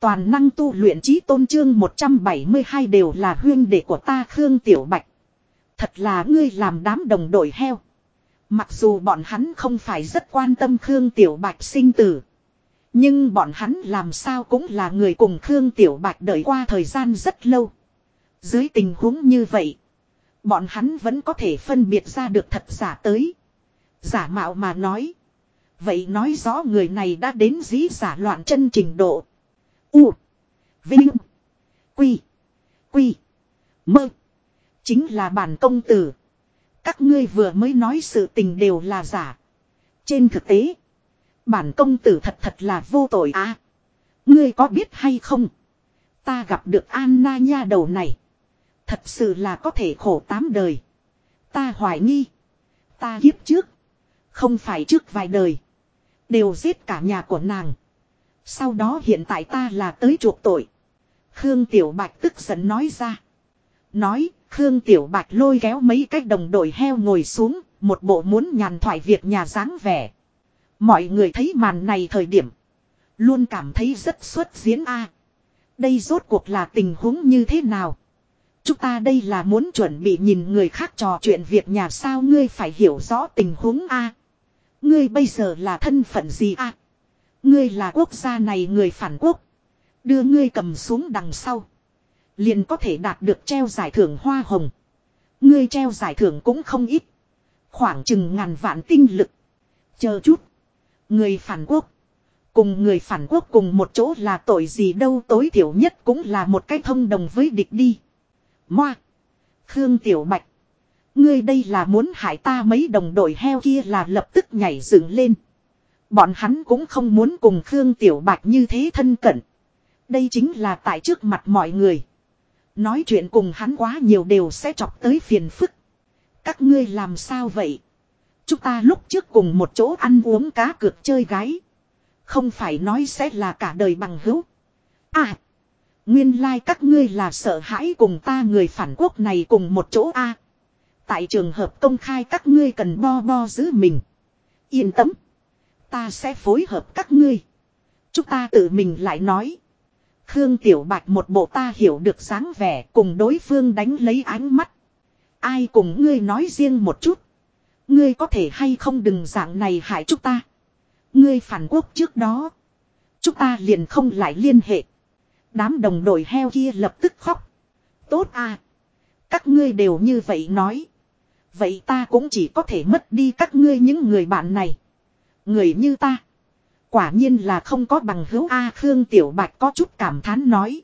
Toàn năng tu luyện trí tôn trương 172 đều là huyên đệ của ta Khương Tiểu Bạch. Thật là ngươi làm đám đồng đội heo. Mặc dù bọn hắn không phải rất quan tâm Khương Tiểu Bạch sinh tử. Nhưng bọn hắn làm sao cũng là người cùng Khương Tiểu Bạch đợi qua thời gian rất lâu. Dưới tình huống như vậy. Bọn hắn vẫn có thể phân biệt ra được thật giả tới. Giả mạo mà nói. Vậy nói rõ người này đã đến dĩ giả loạn chân trình độ. U. Vinh. Quy. Quy. Mơ. Chính là bản công tử. Các ngươi vừa mới nói sự tình đều là giả. Trên thực tế. Bản công tử thật thật là vô tội à. Ngươi có biết hay không? Ta gặp được Anna nha đầu này. Thật sự là có thể khổ tám đời. Ta hoài nghi. Ta kiếp trước. Không phải trước vài đời. Đều giết cả nhà của nàng. Sau đó hiện tại ta là tới chuộc tội. Khương Tiểu Bạch tức giận nói ra. Nói, Khương Tiểu Bạch lôi kéo mấy cái đồng đội heo ngồi xuống, một bộ muốn nhàn thoại việc nhà dáng vẻ. Mọi người thấy màn này thời điểm. Luôn cảm thấy rất xuất diễn a. đây rốt cuộc là tình huống như thế nào? Chúng ta đây là muốn chuẩn bị nhìn người khác trò chuyện việc nhà sao ngươi phải hiểu rõ tình huống a. Ngươi bây giờ là thân phận gì a? Ngươi là quốc gia này người phản quốc. Đưa ngươi cầm xuống đằng sau. Liền có thể đạt được treo giải thưởng hoa hồng. Ngươi treo giải thưởng cũng không ít. Khoảng chừng ngàn vạn tinh lực. Chờ chút. Người phản quốc. Cùng người phản quốc cùng một chỗ là tội gì đâu, tối thiểu nhất cũng là một cái thông đồng với địch đi. Moa. Khương Tiểu Bạch. Ngươi đây là muốn hại ta mấy đồng đội heo kia là lập tức nhảy dựng lên. Bọn hắn cũng không muốn cùng Khương Tiểu Bạch như thế thân cận. Đây chính là tại trước mặt mọi người. Nói chuyện cùng hắn quá nhiều đều sẽ chọc tới phiền phức. Các ngươi làm sao vậy? Chúng ta lúc trước cùng một chỗ ăn uống cá cược chơi gái. Không phải nói sẽ là cả đời bằng hữu. À. Nguyên lai like các ngươi là sợ hãi cùng ta người phản quốc này cùng một chỗ a. Tại trường hợp công khai các ngươi cần bo bo giữ mình. Yên tâm. Ta sẽ phối hợp các ngươi. Chúng ta tự mình lại nói. Khương Tiểu Bạch một bộ ta hiểu được dáng vẻ cùng đối phương đánh lấy ánh mắt. Ai cùng ngươi nói riêng một chút. Ngươi có thể hay không đừng dạng này hại chúng ta. Ngươi phản quốc trước đó. Chúng ta liền không lại liên hệ. Đám đồng đội heo kia lập tức khóc. Tốt à. Các ngươi đều như vậy nói. Vậy ta cũng chỉ có thể mất đi các ngươi những người bạn này. Người như ta. Quả nhiên là không có bằng hữu A Khương Tiểu Bạch có chút cảm thán nói.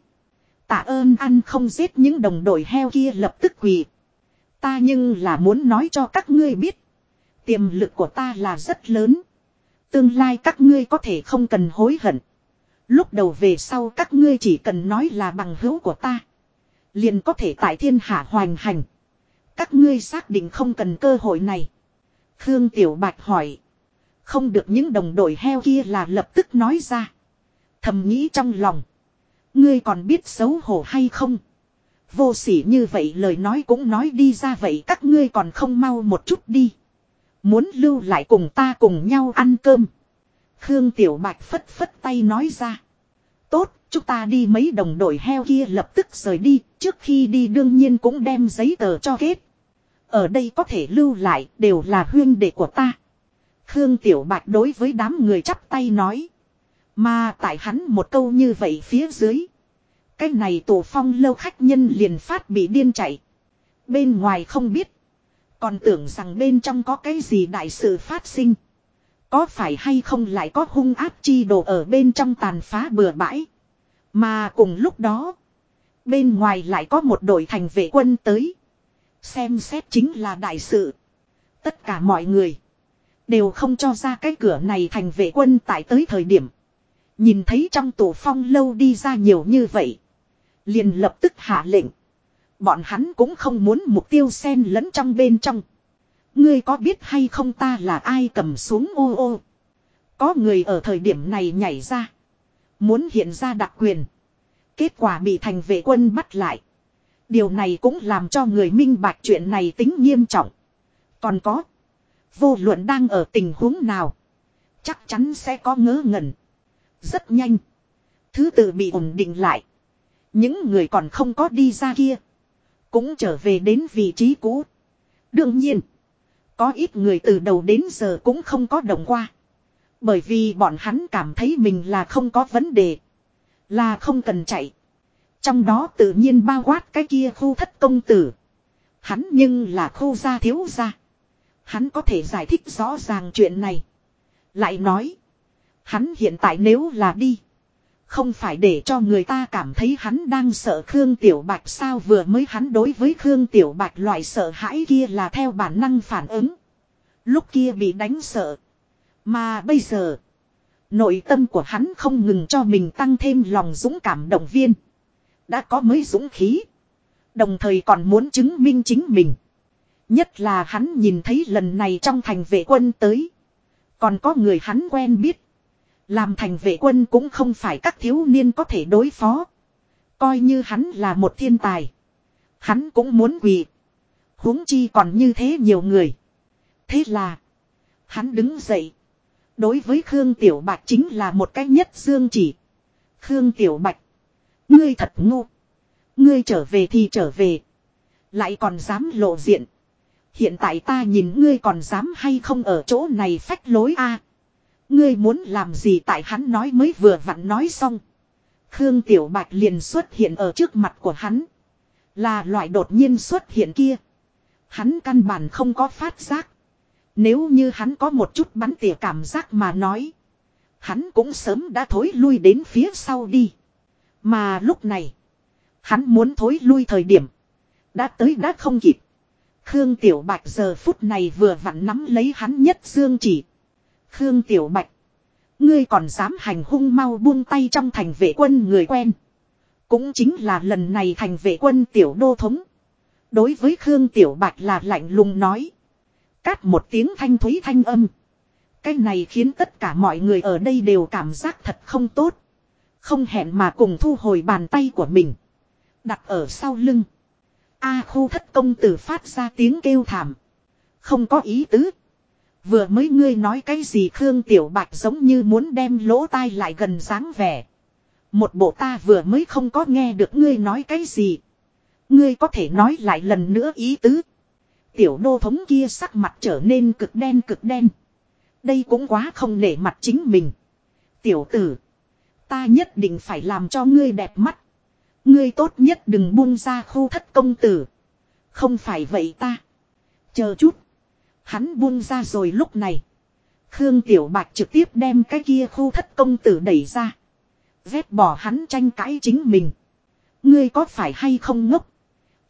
Tạ ơn ăn không giết những đồng đội heo kia lập tức quỳ. Ta nhưng là muốn nói cho các ngươi biết. Tiềm lực của ta là rất lớn. Tương lai các ngươi có thể không cần hối hận. Lúc đầu về sau các ngươi chỉ cần nói là bằng hữu của ta. Liền có thể tại thiên hạ hoành hành. Các ngươi xác định không cần cơ hội này. Khương Tiểu Bạch hỏi. Không được những đồng đội heo kia là lập tức nói ra. Thầm nghĩ trong lòng. Ngươi còn biết xấu hổ hay không? Vô sỉ như vậy lời nói cũng nói đi ra vậy các ngươi còn không mau một chút đi. Muốn lưu lại cùng ta cùng nhau ăn cơm. Khương Tiểu Bạch phất phất tay nói ra. Tốt, chúng ta đi mấy đồng đội heo kia lập tức rời đi, trước khi đi đương nhiên cũng đem giấy tờ cho kết. Ở đây có thể lưu lại, đều là huyên đệ của ta. Khương Tiểu Bạch đối với đám người chắp tay nói. Mà tại hắn một câu như vậy phía dưới. Cái này tổ phong lâu khách nhân liền phát bị điên chạy. Bên ngoài không biết. Còn tưởng rằng bên trong có cái gì đại sự phát sinh. Có phải hay không lại có hung áp chi đồ ở bên trong tàn phá bừa bãi. Mà cùng lúc đó. Bên ngoài lại có một đội thành vệ quân tới. Xem xét chính là đại sự. Tất cả mọi người. Đều không cho ra cái cửa này thành vệ quân tại tới thời điểm. Nhìn thấy trong tổ phong lâu đi ra nhiều như vậy. Liền lập tức hạ lệnh. Bọn hắn cũng không muốn mục tiêu xen lẫn trong bên trong. Ngươi có biết hay không ta là ai cầm xuống ô ô. Có người ở thời điểm này nhảy ra. Muốn hiện ra đặc quyền. Kết quả bị thành vệ quân bắt lại. Điều này cũng làm cho người minh bạch chuyện này tính nghiêm trọng. Còn có. Vô luận đang ở tình huống nào. Chắc chắn sẽ có ngớ ngẩn. Rất nhanh. Thứ tự bị ổn định lại. Những người còn không có đi ra kia. Cũng trở về đến vị trí cũ. Đương nhiên. Có ít người từ đầu đến giờ cũng không có động qua. Bởi vì bọn hắn cảm thấy mình là không có vấn đề. Là không cần chạy. Trong đó tự nhiên bao quát cái kia khu thất công tử. Hắn nhưng là khu gia thiếu gia. Hắn có thể giải thích rõ ràng chuyện này. Lại nói. Hắn hiện tại nếu là đi. Không phải để cho người ta cảm thấy hắn đang sợ Khương Tiểu Bạch sao vừa mới hắn đối với Khương Tiểu Bạch loại sợ hãi kia là theo bản năng phản ứng. Lúc kia bị đánh sợ. Mà bây giờ. Nội tâm của hắn không ngừng cho mình tăng thêm lòng dũng cảm động viên. Đã có mới dũng khí. Đồng thời còn muốn chứng minh chính mình. Nhất là hắn nhìn thấy lần này trong thành vệ quân tới. Còn có người hắn quen biết. Làm thành vệ quân cũng không phải các thiếu niên có thể đối phó. Coi như hắn là một thiên tài. Hắn cũng muốn quỳ. huống chi còn như thế nhiều người. Thế là. Hắn đứng dậy. Đối với Khương Tiểu Bạch chính là một cách nhất dương chỉ. Khương Tiểu Bạch. Ngươi thật ngu. Ngươi trở về thì trở về. Lại còn dám lộ diện. Hiện tại ta nhìn ngươi còn dám hay không ở chỗ này phách lối a Ngươi muốn làm gì tại hắn nói mới vừa vặn nói xong. Khương Tiểu Bạch liền xuất hiện ở trước mặt của hắn. Là loại đột nhiên xuất hiện kia. Hắn căn bản không có phát giác. Nếu như hắn có một chút bắn tỉa cảm giác mà nói. Hắn cũng sớm đã thối lui đến phía sau đi. Mà lúc này. Hắn muốn thối lui thời điểm. Đã tới đã không kịp. Khương Tiểu Bạch giờ phút này vừa vặn nắm lấy hắn nhất dương chỉ. Khương Tiểu Bạch. Ngươi còn dám hành hung mau buông tay trong thành vệ quân người quen. Cũng chính là lần này thành vệ quân Tiểu Đô Thống. Đối với Khương Tiểu Bạch là lạnh lùng nói. Cát một tiếng thanh thúy thanh âm. Cái này khiến tất cả mọi người ở đây đều cảm giác thật không tốt. Không hẹn mà cùng thu hồi bàn tay của mình. Đặt ở sau lưng. A khu thất công tử phát ra tiếng kêu thảm. Không có ý tứ. Vừa mới ngươi nói cái gì Khương Tiểu Bạch giống như muốn đem lỗ tai lại gần dáng vẻ. Một bộ ta vừa mới không có nghe được ngươi nói cái gì. Ngươi có thể nói lại lần nữa ý tứ. Tiểu đô thống kia sắc mặt trở nên cực đen cực đen. Đây cũng quá không nể mặt chính mình. Tiểu tử. Ta nhất định phải làm cho ngươi đẹp mắt. Ngươi tốt nhất đừng buông ra khu thất công tử. Không phải vậy ta. Chờ chút. Hắn buông ra rồi lúc này. Khương Tiểu Bạch trực tiếp đem cái kia khu thất công tử đẩy ra. Vét bỏ hắn tranh cãi chính mình. Ngươi có phải hay không ngốc?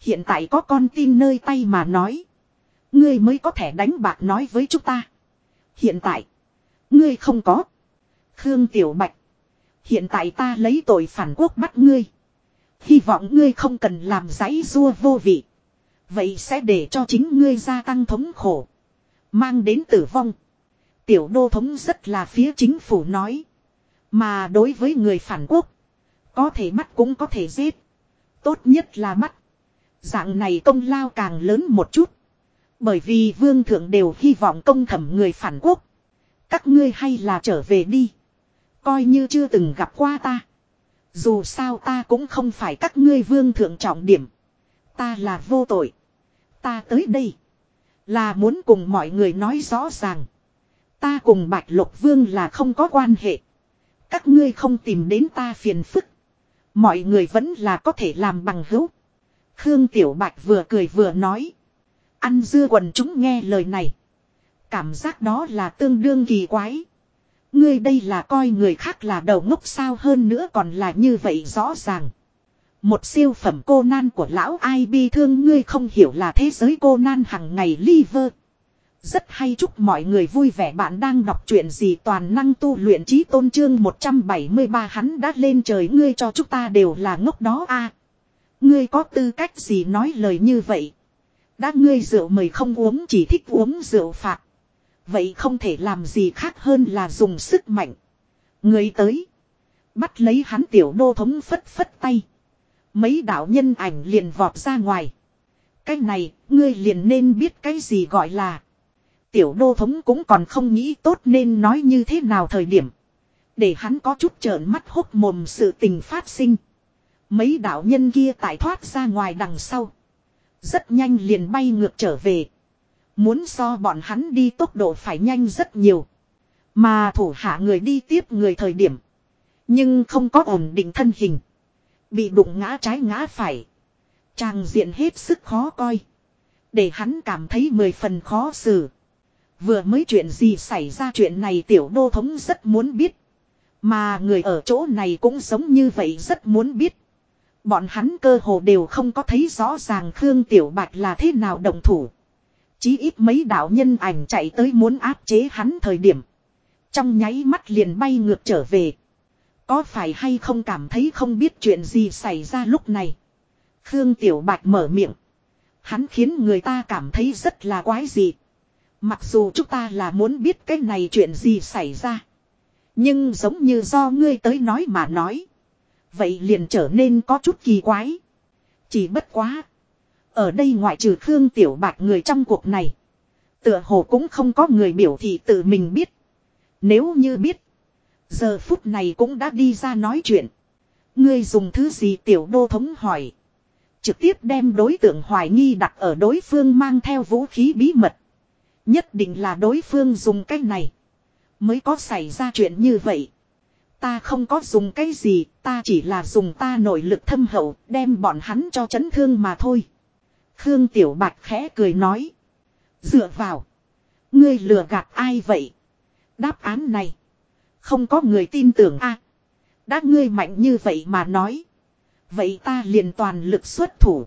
Hiện tại có con tin nơi tay mà nói. Ngươi mới có thể đánh bạc nói với chúng ta. Hiện tại. Ngươi không có. Khương Tiểu Bạch. Hiện tại ta lấy tội phản quốc bắt ngươi. Hy vọng ngươi không cần làm giấy rua vô vị. Vậy sẽ để cho chính ngươi gia tăng thống khổ. Mang đến tử vong. Tiểu đô thống rất là phía chính phủ nói. Mà đối với người phản quốc. Có thể mắt cũng có thể giết. Tốt nhất là mắt. Dạng này công lao càng lớn một chút. Bởi vì vương thượng đều hy vọng công thẩm người phản quốc. Các ngươi hay là trở về đi. Coi như chưa từng gặp qua ta. Dù sao ta cũng không phải các ngươi vương thượng trọng điểm. Ta là vô tội. Ta tới đây. Là muốn cùng mọi người nói rõ ràng. Ta cùng Bạch Lộc Vương là không có quan hệ. Các ngươi không tìm đến ta phiền phức. Mọi người vẫn là có thể làm bằng hữu. Khương Tiểu Bạch vừa cười vừa nói. Ăn dưa quần chúng nghe lời này. Cảm giác đó là tương đương kỳ quái. Ngươi đây là coi người khác là đầu ngốc sao hơn nữa còn là như vậy rõ ràng. Một siêu phẩm cô nan của lão ai bi thương ngươi không hiểu là thế giới cô nan hằng ngày liver. Rất hay chúc mọi người vui vẻ bạn đang đọc chuyện gì toàn năng tu luyện trí tôn trương 173 hắn đã lên trời ngươi cho chúng ta đều là ngốc đó a Ngươi có tư cách gì nói lời như vậy. Đã ngươi rượu mời không uống chỉ thích uống rượu phạt. Vậy không thể làm gì khác hơn là dùng sức mạnh. Người tới. Bắt lấy hắn tiểu đô thống phất phất tay. Mấy đạo nhân ảnh liền vọt ra ngoài. Cái này, ngươi liền nên biết cái gì gọi là. Tiểu đô thống cũng còn không nghĩ tốt nên nói như thế nào thời điểm. Để hắn có chút trợn mắt hốc mồm sự tình phát sinh. Mấy đạo nhân kia tại thoát ra ngoài đằng sau. Rất nhanh liền bay ngược trở về. Muốn so bọn hắn đi tốc độ phải nhanh rất nhiều. Mà thủ hạ người đi tiếp người thời điểm. Nhưng không có ổn định thân hình. Bị đụng ngã trái ngã phải. Tràng diện hết sức khó coi. Để hắn cảm thấy mười phần khó xử. Vừa mới chuyện gì xảy ra chuyện này tiểu đô thống rất muốn biết. Mà người ở chỗ này cũng giống như vậy rất muốn biết. Bọn hắn cơ hồ đều không có thấy rõ ràng Khương Tiểu Bạch là thế nào đồng thủ. Chí ít mấy đạo nhân ảnh chạy tới muốn áp chế hắn thời điểm. Trong nháy mắt liền bay ngược trở về. Có phải hay không cảm thấy không biết chuyện gì xảy ra lúc này. Khương Tiểu Bạch mở miệng. Hắn khiến người ta cảm thấy rất là quái dị. Mặc dù chúng ta là muốn biết cái này chuyện gì xảy ra. Nhưng giống như do ngươi tới nói mà nói. Vậy liền trở nên có chút kỳ quái. Chỉ bất quá. Ở đây ngoại trừ Khương Tiểu Bạch người trong cuộc này. Tựa hồ cũng không có người biểu thị tự mình biết. Nếu như biết. Giờ phút này cũng đã đi ra nói chuyện. Ngươi dùng thứ gì tiểu đô thống hỏi. Trực tiếp đem đối tượng hoài nghi đặt ở đối phương mang theo vũ khí bí mật. Nhất định là đối phương dùng cái này. Mới có xảy ra chuyện như vậy. Ta không có dùng cái gì, ta chỉ là dùng ta nội lực thâm hậu, đem bọn hắn cho chấn thương mà thôi. Khương Tiểu Bạch khẽ cười nói. Dựa vào. Ngươi lừa gạt ai vậy? Đáp án này. Không có người tin tưởng a. đã ngươi mạnh như vậy mà nói. Vậy ta liền toàn lực xuất thủ.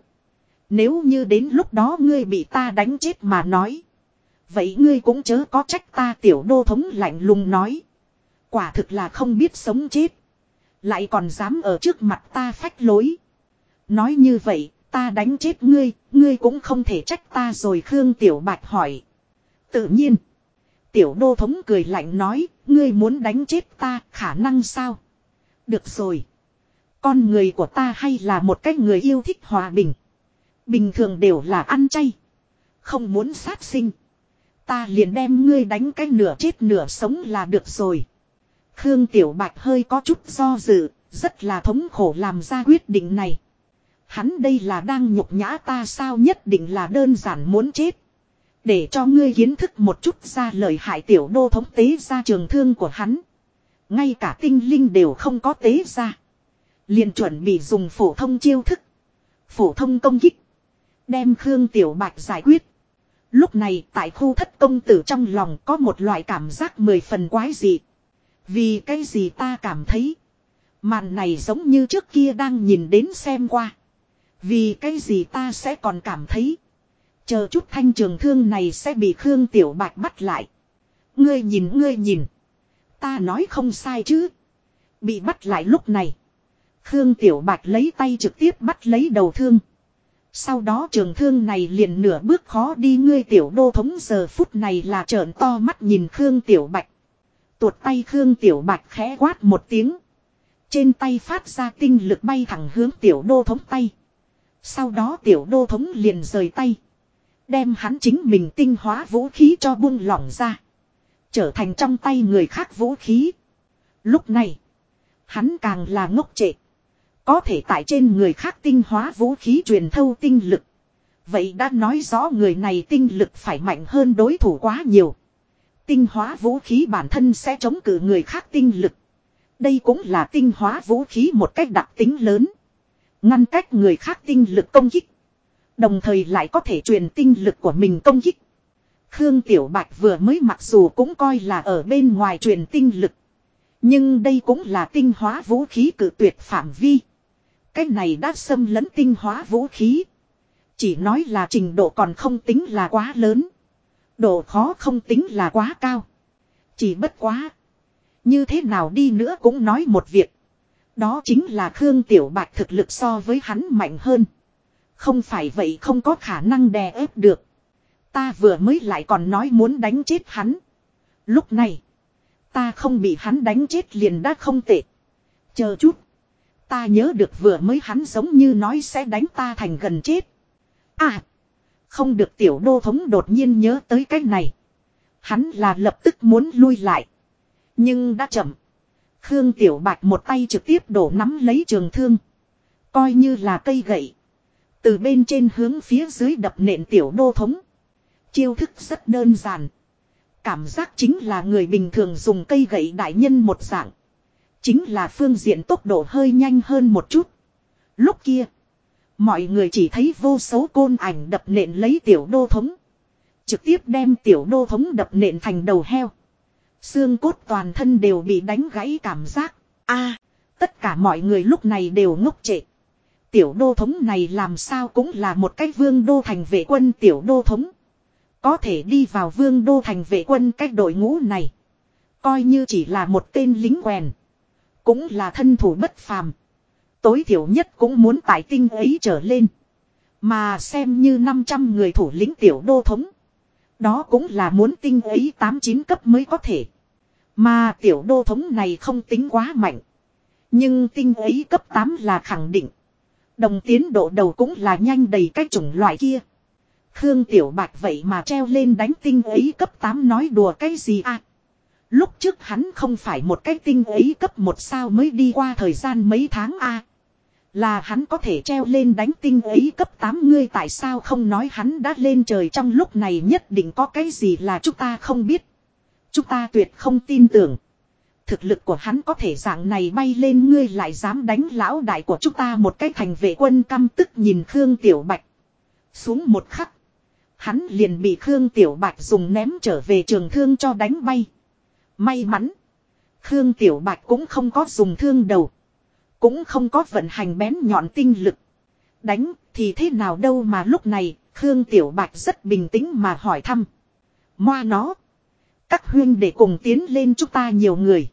Nếu như đến lúc đó ngươi bị ta đánh chết mà nói. Vậy ngươi cũng chớ có trách ta tiểu đô thống lạnh lùng nói. Quả thực là không biết sống chết. Lại còn dám ở trước mặt ta phách lối. Nói như vậy, ta đánh chết ngươi, ngươi cũng không thể trách ta rồi Khương Tiểu Bạch hỏi. Tự nhiên. Tiểu đô thống cười lạnh nói, ngươi muốn đánh chết ta, khả năng sao? Được rồi. Con người của ta hay là một cái người yêu thích hòa bình. Bình thường đều là ăn chay. Không muốn sát sinh. Ta liền đem ngươi đánh cái nửa chết nửa sống là được rồi. Khương Tiểu Bạch hơi có chút do dự, rất là thống khổ làm ra quyết định này. Hắn đây là đang nhục nhã ta sao nhất định là đơn giản muốn chết. Để cho ngươi kiến thức một chút ra lời hại tiểu đô thống tế ra trường thương của hắn. Ngay cả tinh linh đều không có tế ra. liền chuẩn bị dùng phổ thông chiêu thức. Phổ thông công kích. Đem Khương Tiểu Bạch giải quyết. Lúc này tại khu thất công tử trong lòng có một loại cảm giác mười phần quái dị. Vì cái gì ta cảm thấy. Màn này giống như trước kia đang nhìn đến xem qua. Vì cái gì ta sẽ còn cảm thấy. Chờ chút thanh trường thương này sẽ bị Khương Tiểu Bạch bắt lại. Ngươi nhìn ngươi nhìn. Ta nói không sai chứ. Bị bắt lại lúc này. Khương Tiểu Bạch lấy tay trực tiếp bắt lấy đầu thương. Sau đó trường thương này liền nửa bước khó đi ngươi tiểu đô thống giờ phút này là trợn to mắt nhìn Khương Tiểu Bạch. Tuột tay Khương Tiểu Bạch khẽ quát một tiếng. Trên tay phát ra tinh lực bay thẳng hướng tiểu đô thống tay. Sau đó tiểu đô thống liền rời tay. Đem hắn chính mình tinh hóa vũ khí cho buông lỏng ra. Trở thành trong tay người khác vũ khí. Lúc này. Hắn càng là ngốc trệ. Có thể tại trên người khác tinh hóa vũ khí truyền thâu tinh lực. Vậy đã nói rõ người này tinh lực phải mạnh hơn đối thủ quá nhiều. Tinh hóa vũ khí bản thân sẽ chống cự người khác tinh lực. Đây cũng là tinh hóa vũ khí một cách đặc tính lớn. Ngăn cách người khác tinh lực công kích. Đồng thời lại có thể truyền tinh lực của mình công kích. Khương Tiểu Bạch vừa mới mặc dù cũng coi là ở bên ngoài truyền tinh lực. Nhưng đây cũng là tinh hóa vũ khí cử tuyệt phạm vi. Cái này đã xâm lấn tinh hóa vũ khí. Chỉ nói là trình độ còn không tính là quá lớn. Độ khó không tính là quá cao. Chỉ bất quá. Như thế nào đi nữa cũng nói một việc. Đó chính là Khương Tiểu Bạch thực lực so với hắn mạnh hơn. Không phải vậy không có khả năng đè ép được. Ta vừa mới lại còn nói muốn đánh chết hắn. Lúc này. Ta không bị hắn đánh chết liền đã không tệ. Chờ chút. Ta nhớ được vừa mới hắn giống như nói sẽ đánh ta thành gần chết. À. Không được tiểu đô thống đột nhiên nhớ tới cái này. Hắn là lập tức muốn lui lại. Nhưng đã chậm. Khương Tiểu Bạch một tay trực tiếp đổ nắm lấy trường thương. Coi như là cây gậy. Từ bên trên hướng phía dưới đập nện tiểu đô thống. Chiêu thức rất đơn giản. Cảm giác chính là người bình thường dùng cây gậy đại nhân một dạng. Chính là phương diện tốc độ hơi nhanh hơn một chút. Lúc kia. Mọi người chỉ thấy vô số côn ảnh đập nện lấy tiểu đô thống. Trực tiếp đem tiểu đô thống đập nện thành đầu heo. Xương cốt toàn thân đều bị đánh gãy cảm giác. a, tất cả mọi người lúc này đều ngốc trệ. Tiểu đô thống này làm sao cũng là một cái vương đô thành vệ quân tiểu đô thống. Có thể đi vào vương đô thành vệ quân cách đội ngũ này. Coi như chỉ là một tên lính quèn. Cũng là thân thủ bất phàm. Tối thiểu nhất cũng muốn tại tinh ấy trở lên. Mà xem như 500 người thủ lĩnh tiểu đô thống. Đó cũng là muốn tinh ấy 8-9 cấp mới có thể. Mà tiểu đô thống này không tính quá mạnh. Nhưng tinh ấy cấp 8 là khẳng định. Đồng tiến độ đầu cũng là nhanh đầy cái chủng loại kia. Khương Tiểu Bạch vậy mà treo lên đánh tinh ấy cấp 8 nói đùa cái gì à. Lúc trước hắn không phải một cái tinh ấy cấp một sao mới đi qua thời gian mấy tháng a à. Là hắn có thể treo lên đánh tinh ấy cấp 8 ngươi tại sao không nói hắn đã lên trời trong lúc này nhất định có cái gì là chúng ta không biết. Chúng ta tuyệt không tin tưởng. Thực lực của hắn có thể dạng này bay lên ngươi lại dám đánh lão đại của chúng ta một cái thành vệ quân căm tức nhìn Khương Tiểu Bạch. Xuống một khắc. Hắn liền bị Khương Tiểu Bạch dùng ném trở về trường thương cho đánh bay. May mắn. Khương Tiểu Bạch cũng không có dùng thương đầu. Cũng không có vận hành bén nhọn tinh lực. Đánh thì thế nào đâu mà lúc này, Khương Tiểu Bạch rất bình tĩnh mà hỏi thăm. Moa nó. Các huyên để cùng tiến lên chúng ta nhiều người.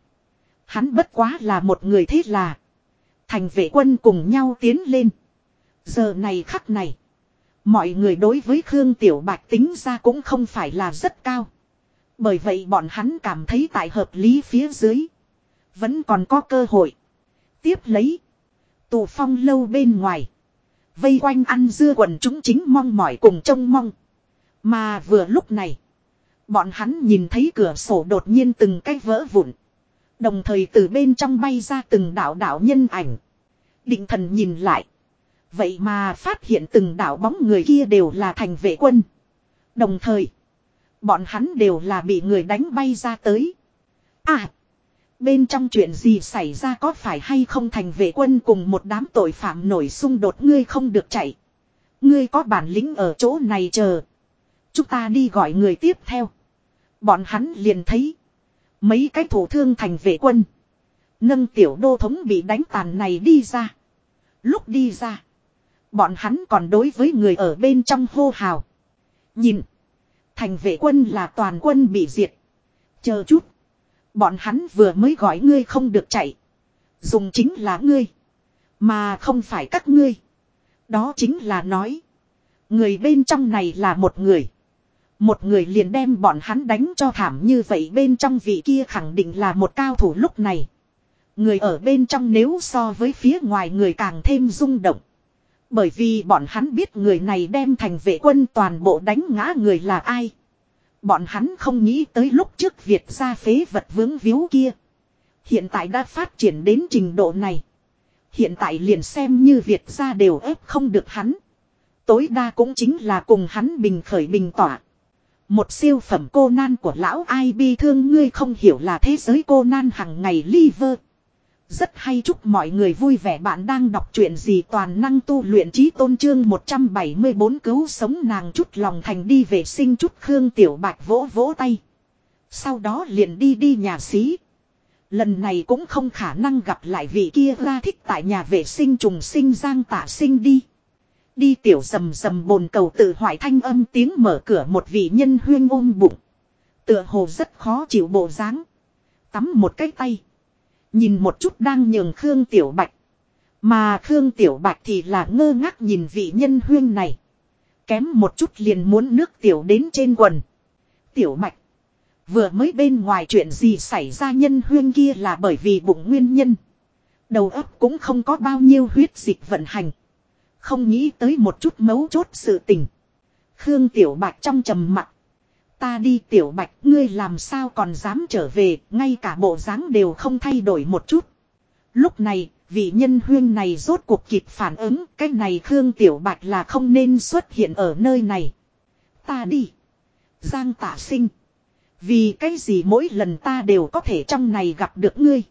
Hắn bất quá là một người thế là. Thành vệ quân cùng nhau tiến lên. Giờ này khắc này. Mọi người đối với Khương Tiểu Bạch tính ra cũng không phải là rất cao. Bởi vậy bọn hắn cảm thấy tại hợp lý phía dưới. Vẫn còn có cơ hội. Tiếp lấy. Tù phong lâu bên ngoài. Vây quanh ăn dưa quần chúng chính mong mỏi cùng trông mong. Mà vừa lúc này. Bọn hắn nhìn thấy cửa sổ đột nhiên từng cái vỡ vụn. Đồng thời từ bên trong bay ra từng đạo đạo nhân ảnh. Định thần nhìn lại. Vậy mà phát hiện từng đạo bóng người kia đều là thành vệ quân. Đồng thời. Bọn hắn đều là bị người đánh bay ra tới. À. Bên trong chuyện gì xảy ra có phải hay không thành vệ quân cùng một đám tội phạm nổi xung đột ngươi không được chạy. Ngươi có bản lĩnh ở chỗ này chờ. Chúng ta đi gọi người tiếp theo. Bọn hắn liền thấy. Mấy cái thủ thương thành vệ quân. Nâng tiểu đô thống bị đánh tàn này đi ra. Lúc đi ra. Bọn hắn còn đối với người ở bên trong hô hào. Nhìn. Thành vệ quân là toàn quân bị diệt. Chờ chút. Bọn hắn vừa mới gọi ngươi không được chạy. Dùng chính là ngươi. Mà không phải các ngươi. Đó chính là nói. Người bên trong này là một người. Một người liền đem bọn hắn đánh cho thảm như vậy bên trong vị kia khẳng định là một cao thủ lúc này. Người ở bên trong nếu so với phía ngoài người càng thêm rung động. Bởi vì bọn hắn biết người này đem thành vệ quân toàn bộ đánh ngã người là ai. Bọn hắn không nghĩ tới lúc trước Việt ra phế vật vướng víu kia. Hiện tại đã phát triển đến trình độ này. Hiện tại liền xem như Việt ra đều ép không được hắn. Tối đa cũng chính là cùng hắn bình khởi bình tỏa. Một siêu phẩm cô nan của lão ai bi thương ngươi không hiểu là thế giới cô nan hằng ngày liver. Rất hay chúc mọi người vui vẻ bạn đang đọc truyện gì toàn năng tu luyện trí tôn trương 174 cứu sống nàng chút lòng thành đi vệ sinh chút Khương Tiểu Bạch vỗ vỗ tay. Sau đó liền đi đi nhà xí. Lần này cũng không khả năng gặp lại vị kia ra thích tại nhà vệ sinh trùng sinh giang tả sinh đi. Đi tiểu rầm rầm bồn cầu tự hoại thanh âm tiếng mở cửa một vị nhân huyên ôm bụng. Tựa hồ rất khó chịu bộ dáng. Tắm một cái tay. Nhìn một chút đang nhường Khương Tiểu Bạch. Mà Khương Tiểu Bạch thì là ngơ ngác nhìn vị nhân huyên này. Kém một chút liền muốn nước tiểu đến trên quần. Tiểu Bạch. Vừa mới bên ngoài chuyện gì xảy ra nhân huyên kia là bởi vì bụng nguyên nhân. Đầu óc cũng không có bao nhiêu huyết dịch vận hành. Không nghĩ tới một chút mấu chốt sự tình. Khương Tiểu Bạch trong trầm mặt ta đi tiểu bạch ngươi làm sao còn dám trở về, ngay cả bộ dáng đều không thay đổi một chút. Lúc này, vị nhân huyên này rốt cuộc kịp phản ứng, cái này Khương Tiểu Bạch là không nên xuất hiện ở nơi này. Ta đi. Giang tạ sinh. Vì cái gì mỗi lần ta đều có thể trong này gặp được ngươi.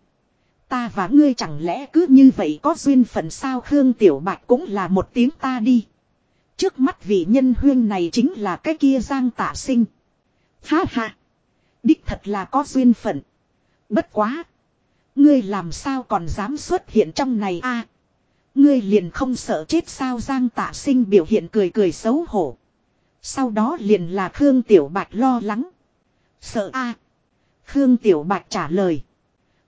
Ta và ngươi chẳng lẽ cứ như vậy có duyên phận sao Khương Tiểu Bạch cũng là một tiếng ta đi. Trước mắt vị nhân huyên này chính là cái kia giang tạ sinh. Ha ha. Đích thật là có duyên phận. Bất quá. Ngươi làm sao còn dám xuất hiện trong này a? ngươi liền không sợ chết sao giang tạ sinh biểu hiện cười cười xấu hổ. Sau đó liền là Khương Tiểu Bạch lo lắng. Sợ a Khương Tiểu Bạch trả lời.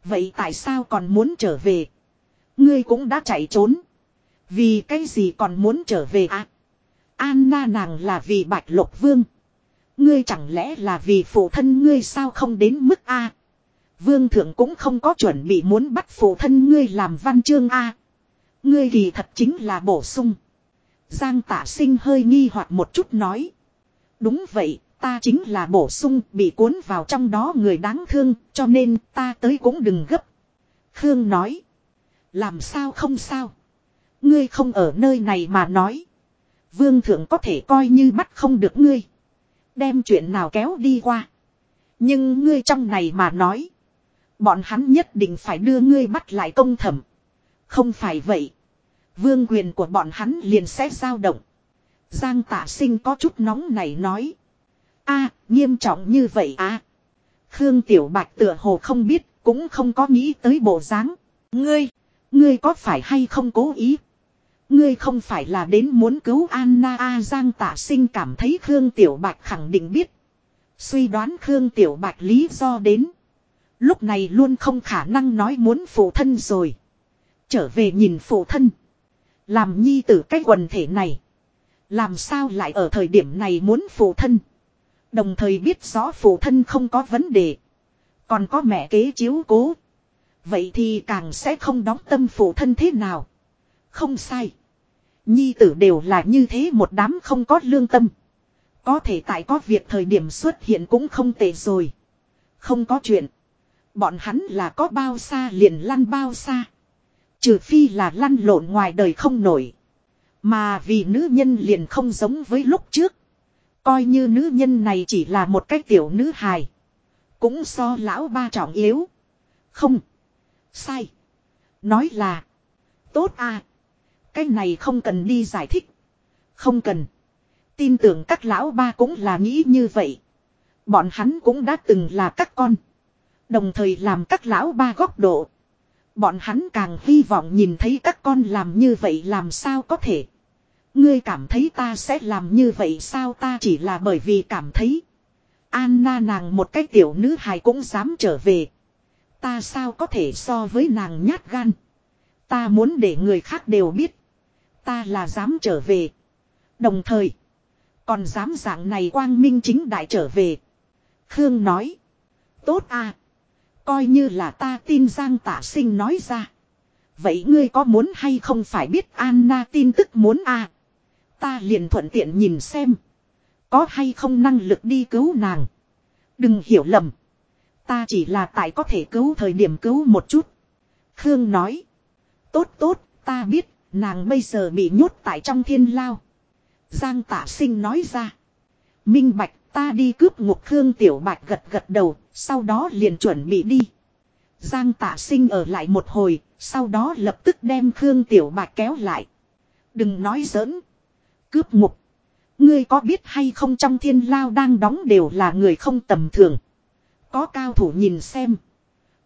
Vậy tại sao còn muốn trở về? Ngươi cũng đã chạy trốn. Vì cái gì còn muốn trở về à? Anna nàng là vì Bạch Lộc Vương. Ngươi chẳng lẽ là vì phụ thân ngươi sao không đến mức A. Vương thượng cũng không có chuẩn bị muốn bắt phụ thân ngươi làm văn chương A. Ngươi thì thật chính là bổ sung. Giang tả sinh hơi nghi hoặc một chút nói. Đúng vậy, ta chính là bổ sung bị cuốn vào trong đó người đáng thương cho nên ta tới cũng đừng gấp. Khương nói. Làm sao không sao. Ngươi không ở nơi này mà nói. Vương thượng có thể coi như bắt không được ngươi. Đem chuyện nào kéo đi qua. Nhưng ngươi trong này mà nói. Bọn hắn nhất định phải đưa ngươi bắt lại công thẩm. Không phải vậy. Vương quyền của bọn hắn liền sẽ dao động. Giang tạ sinh có chút nóng này nói. a nghiêm trọng như vậy à. Khương Tiểu Bạch tựa hồ không biết, cũng không có nghĩ tới bộ dáng. Ngươi, ngươi có phải hay không cố ý? Ngươi không phải là đến muốn cứu Anna A Giang tạ sinh cảm thấy Khương Tiểu Bạch khẳng định biết. Suy đoán Khương Tiểu Bạch lý do đến. Lúc này luôn không khả năng nói muốn phụ thân rồi. Trở về nhìn phụ thân. Làm nhi tử cái quần thể này. Làm sao lại ở thời điểm này muốn phụ thân. Đồng thời biết rõ phụ thân không có vấn đề. Còn có mẹ kế chiếu cố. Vậy thì càng sẽ không đóng tâm phụ thân thế nào. Không sai. Nhi tử đều là như thế một đám không có lương tâm. Có thể tại có việc thời điểm xuất hiện cũng không tệ rồi. Không có chuyện. Bọn hắn là có bao xa liền lăn bao xa. Trừ phi là lăn lộn ngoài đời không nổi. Mà vì nữ nhân liền không giống với lúc trước. Coi như nữ nhân này chỉ là một cái tiểu nữ hài. Cũng so lão ba trọng yếu. Không. Sai. Nói là. Tốt à. Cái này không cần đi giải thích. Không cần. Tin tưởng các lão ba cũng là nghĩ như vậy. Bọn hắn cũng đã từng là các con. Đồng thời làm các lão ba góc độ. Bọn hắn càng hy vọng nhìn thấy các con làm như vậy làm sao có thể. Ngươi cảm thấy ta sẽ làm như vậy sao ta chỉ là bởi vì cảm thấy. Anna nàng một cái tiểu nữ hài cũng dám trở về. Ta sao có thể so với nàng nhát gan. Ta muốn để người khác đều biết. Ta là dám trở về. Đồng thời. Còn dám dạng này quang minh chính đại trở về. Khương nói. Tốt à. Coi như là ta tin Giang tả sinh nói ra. Vậy ngươi có muốn hay không phải biết Anna tin tức muốn à. Ta liền thuận tiện nhìn xem. Có hay không năng lực đi cứu nàng. Đừng hiểu lầm. Ta chỉ là tại có thể cứu thời điểm cứu một chút. Khương nói. Tốt tốt, ta biết, nàng bây giờ bị nhốt tại trong thiên lao. Giang tả sinh nói ra. Minh bạch, ta đi cướp ngục Khương Tiểu Bạch gật gật đầu, sau đó liền chuẩn bị đi. Giang Tả sinh ở lại một hồi, sau đó lập tức đem Khương Tiểu Bạch kéo lại. Đừng nói giỡn. Cướp ngục. Ngươi có biết hay không trong thiên lao đang đóng đều là người không tầm thường. Có cao thủ nhìn xem.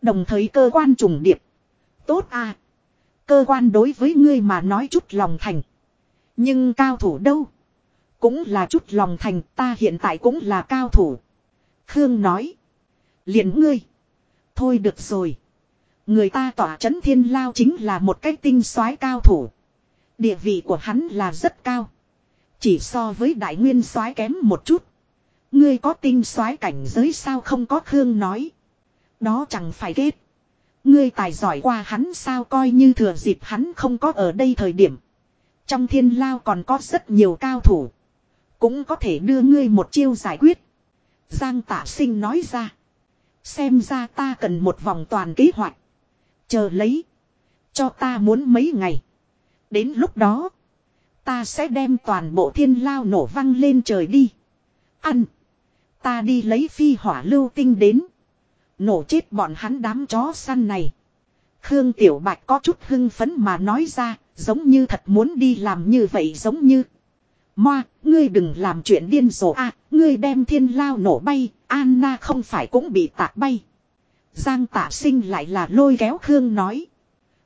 Đồng thời cơ quan trùng điệp. Tốt à. Cơ quan đối với ngươi mà nói chút lòng thành. Nhưng cao thủ đâu? Cũng là chút lòng thành, ta hiện tại cũng là cao thủ. Khương nói. liền ngươi. Thôi được rồi. Người ta tỏa chấn thiên lao chính là một cái tinh soái cao thủ. Địa vị của hắn là rất cao. Chỉ so với đại nguyên soái kém một chút. Ngươi có tinh soái cảnh giới sao không có Khương nói. Đó chẳng phải kết. Ngươi tài giỏi qua hắn sao coi như thừa dịp hắn không có ở đây thời điểm. Trong thiên lao còn có rất nhiều cao thủ. Cũng có thể đưa ngươi một chiêu giải quyết. Giang tả sinh nói ra. Xem ra ta cần một vòng toàn kế hoạch. Chờ lấy. Cho ta muốn mấy ngày. Đến lúc đó. Ta sẽ đem toàn bộ thiên lao nổ văng lên trời đi. Ăn. Ta đi lấy phi hỏa lưu tinh đến. Nổ chết bọn hắn đám chó săn này. Khương Tiểu Bạch có chút hưng phấn mà nói ra. Giống như thật muốn đi làm như vậy giống như. Moa, ngươi đừng làm chuyện điên rồ à, ngươi đem thiên lao nổ bay, Anna không phải cũng bị tạc bay. Giang tạ sinh lại là lôi kéo Khương nói.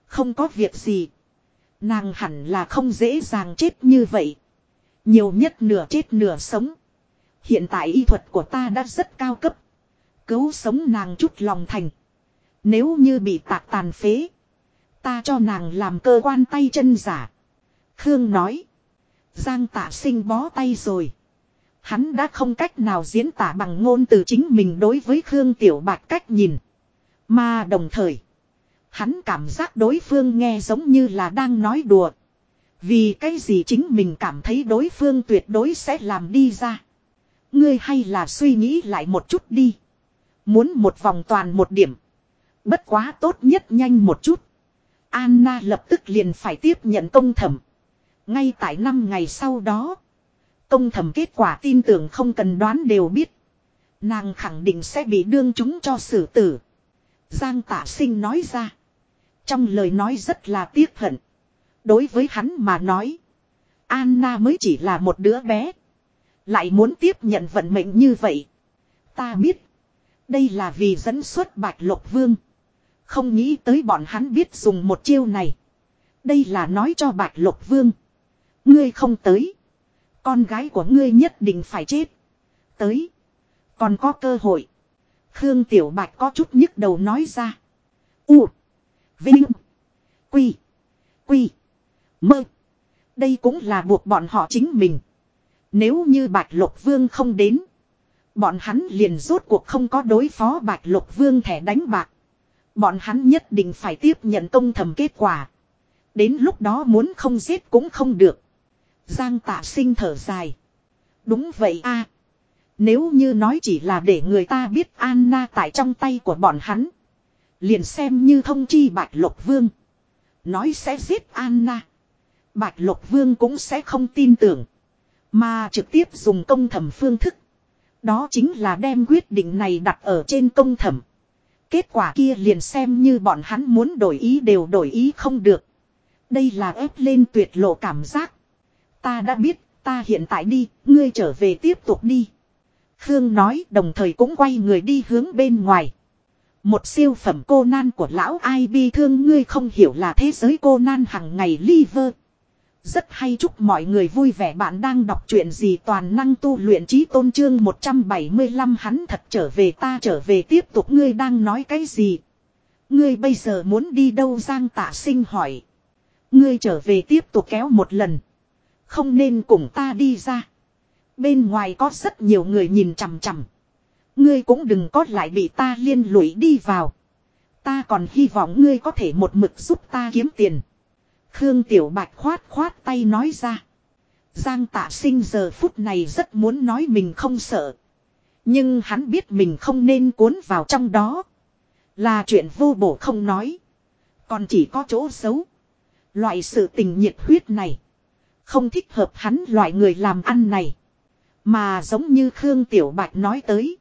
Không có việc gì. Nàng hẳn là không dễ dàng chết như vậy. Nhiều nhất nửa chết nửa sống. Hiện tại y thuật của ta đã rất cao cấp. Cứu sống nàng chút lòng thành. Nếu như bị tạc tàn phế. Ta cho nàng làm cơ quan tay chân giả. Khương nói. Giang tạ sinh bó tay rồi. Hắn đã không cách nào diễn tả bằng ngôn từ chính mình đối với Khương Tiểu Bạch cách nhìn. Mà đồng thời. Hắn cảm giác đối phương nghe giống như là đang nói đùa. Vì cái gì chính mình cảm thấy đối phương tuyệt đối sẽ làm đi ra. Ngươi hay là suy nghĩ lại một chút đi. Muốn một vòng toàn một điểm. Bất quá tốt nhất nhanh một chút. Anna lập tức liền phải tiếp nhận công thẩm. Ngay tại năm ngày sau đó. Công thẩm kết quả tin tưởng không cần đoán đều biết. Nàng khẳng định sẽ bị đương chúng cho xử tử. Giang tạ sinh nói ra. Trong lời nói rất là tiếc hận. Đối với hắn mà nói. Anna mới chỉ là một đứa bé. Lại muốn tiếp nhận vận mệnh như vậy. Ta biết. Đây là vì dẫn xuất bạch lục vương. Không nghĩ tới bọn hắn biết dùng một chiêu này. Đây là nói cho bạch lục vương. Ngươi không tới. Con gái của ngươi nhất định phải chết. Tới. Còn có cơ hội. Khương Tiểu Bạch có chút nhức đầu nói ra. U. Vinh. Quy. Quy. Mơ. Đây cũng là buộc bọn họ chính mình. Nếu như Bạch Lục Vương không đến. Bọn hắn liền rốt cuộc không có đối phó Bạch Lục Vương thẻ đánh bạc. Bọn hắn nhất định phải tiếp nhận công thầm kết quả. Đến lúc đó muốn không giết cũng không được. Giang tạ sinh thở dài. Đúng vậy a Nếu như nói chỉ là để người ta biết Anna tại trong tay của bọn hắn. Liền xem như thông chi Bạch Lục Vương. Nói sẽ giết Anna. Bạch Lục Vương cũng sẽ không tin tưởng. Mà trực tiếp dùng công thẩm phương thức. Đó chính là đem quyết định này đặt ở trên công thẩm. Kết quả kia liền xem như bọn hắn muốn đổi ý đều đổi ý không được. Đây là ép lên tuyệt lộ cảm giác. Ta đã biết, ta hiện tại đi, ngươi trở về tiếp tục đi. Khương nói đồng thời cũng quay người đi hướng bên ngoài. Một siêu phẩm cô nan của lão ai bi thương ngươi không hiểu là thế giới cô nan hằng ngày liver. Rất hay chúc mọi người vui vẻ bạn đang đọc chuyện gì toàn năng tu luyện trí tôn trương 175 hắn thật trở về, ta trở về tiếp tục, ngươi đang nói cái gì. Ngươi bây giờ muốn đi đâu Giang tạ sinh hỏi. Ngươi trở về tiếp tục kéo một lần. Không nên cùng ta đi ra. Bên ngoài có rất nhiều người nhìn chằm chằm. Ngươi cũng đừng có lại bị ta liên lụy đi vào. Ta còn hy vọng ngươi có thể một mực giúp ta kiếm tiền. Khương Tiểu Bạch khoát khoát tay nói ra. Giang tạ sinh giờ phút này rất muốn nói mình không sợ. Nhưng hắn biết mình không nên cuốn vào trong đó. Là chuyện vô bổ không nói. Còn chỉ có chỗ xấu. Loại sự tình nhiệt huyết này. Không thích hợp hắn loại người làm ăn này. Mà giống như Khương Tiểu Bạch nói tới.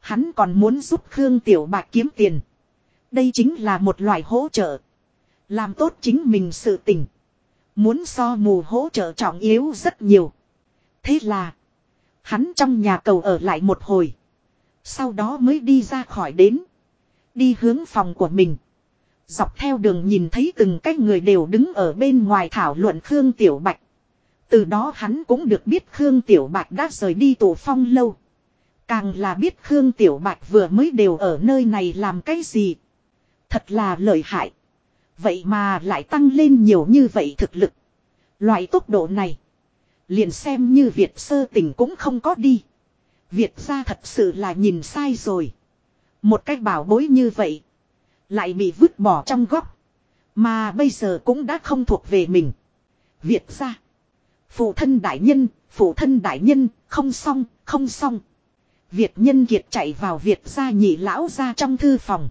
Hắn còn muốn giúp Khương Tiểu Bạch kiếm tiền. Đây chính là một loại hỗ trợ. Làm tốt chính mình sự tình. Muốn so mù hỗ trợ trọng yếu rất nhiều. Thế là. Hắn trong nhà cầu ở lại một hồi. Sau đó mới đi ra khỏi đến. Đi hướng phòng của mình. Dọc theo đường nhìn thấy từng cái người đều đứng ở bên ngoài thảo luận Khương Tiểu Bạch. Từ đó hắn cũng được biết Khương Tiểu Bạch đã rời đi tổ phong lâu. Càng là biết Khương Tiểu Bạch vừa mới đều ở nơi này làm cái gì. Thật là lợi hại. Vậy mà lại tăng lên nhiều như vậy thực lực. Loại tốc độ này. Liền xem như Việt sơ tỉnh cũng không có đi. Việt ra thật sự là nhìn sai rồi. Một cách bảo bối như vậy. Lại bị vứt bỏ trong góc. Mà bây giờ cũng đã không thuộc về mình. Việt ra. Phụ thân đại nhân, phụ thân đại nhân, không xong, không xong. Việt nhân kiệt chạy vào Việt gia nhị lão ra trong thư phòng.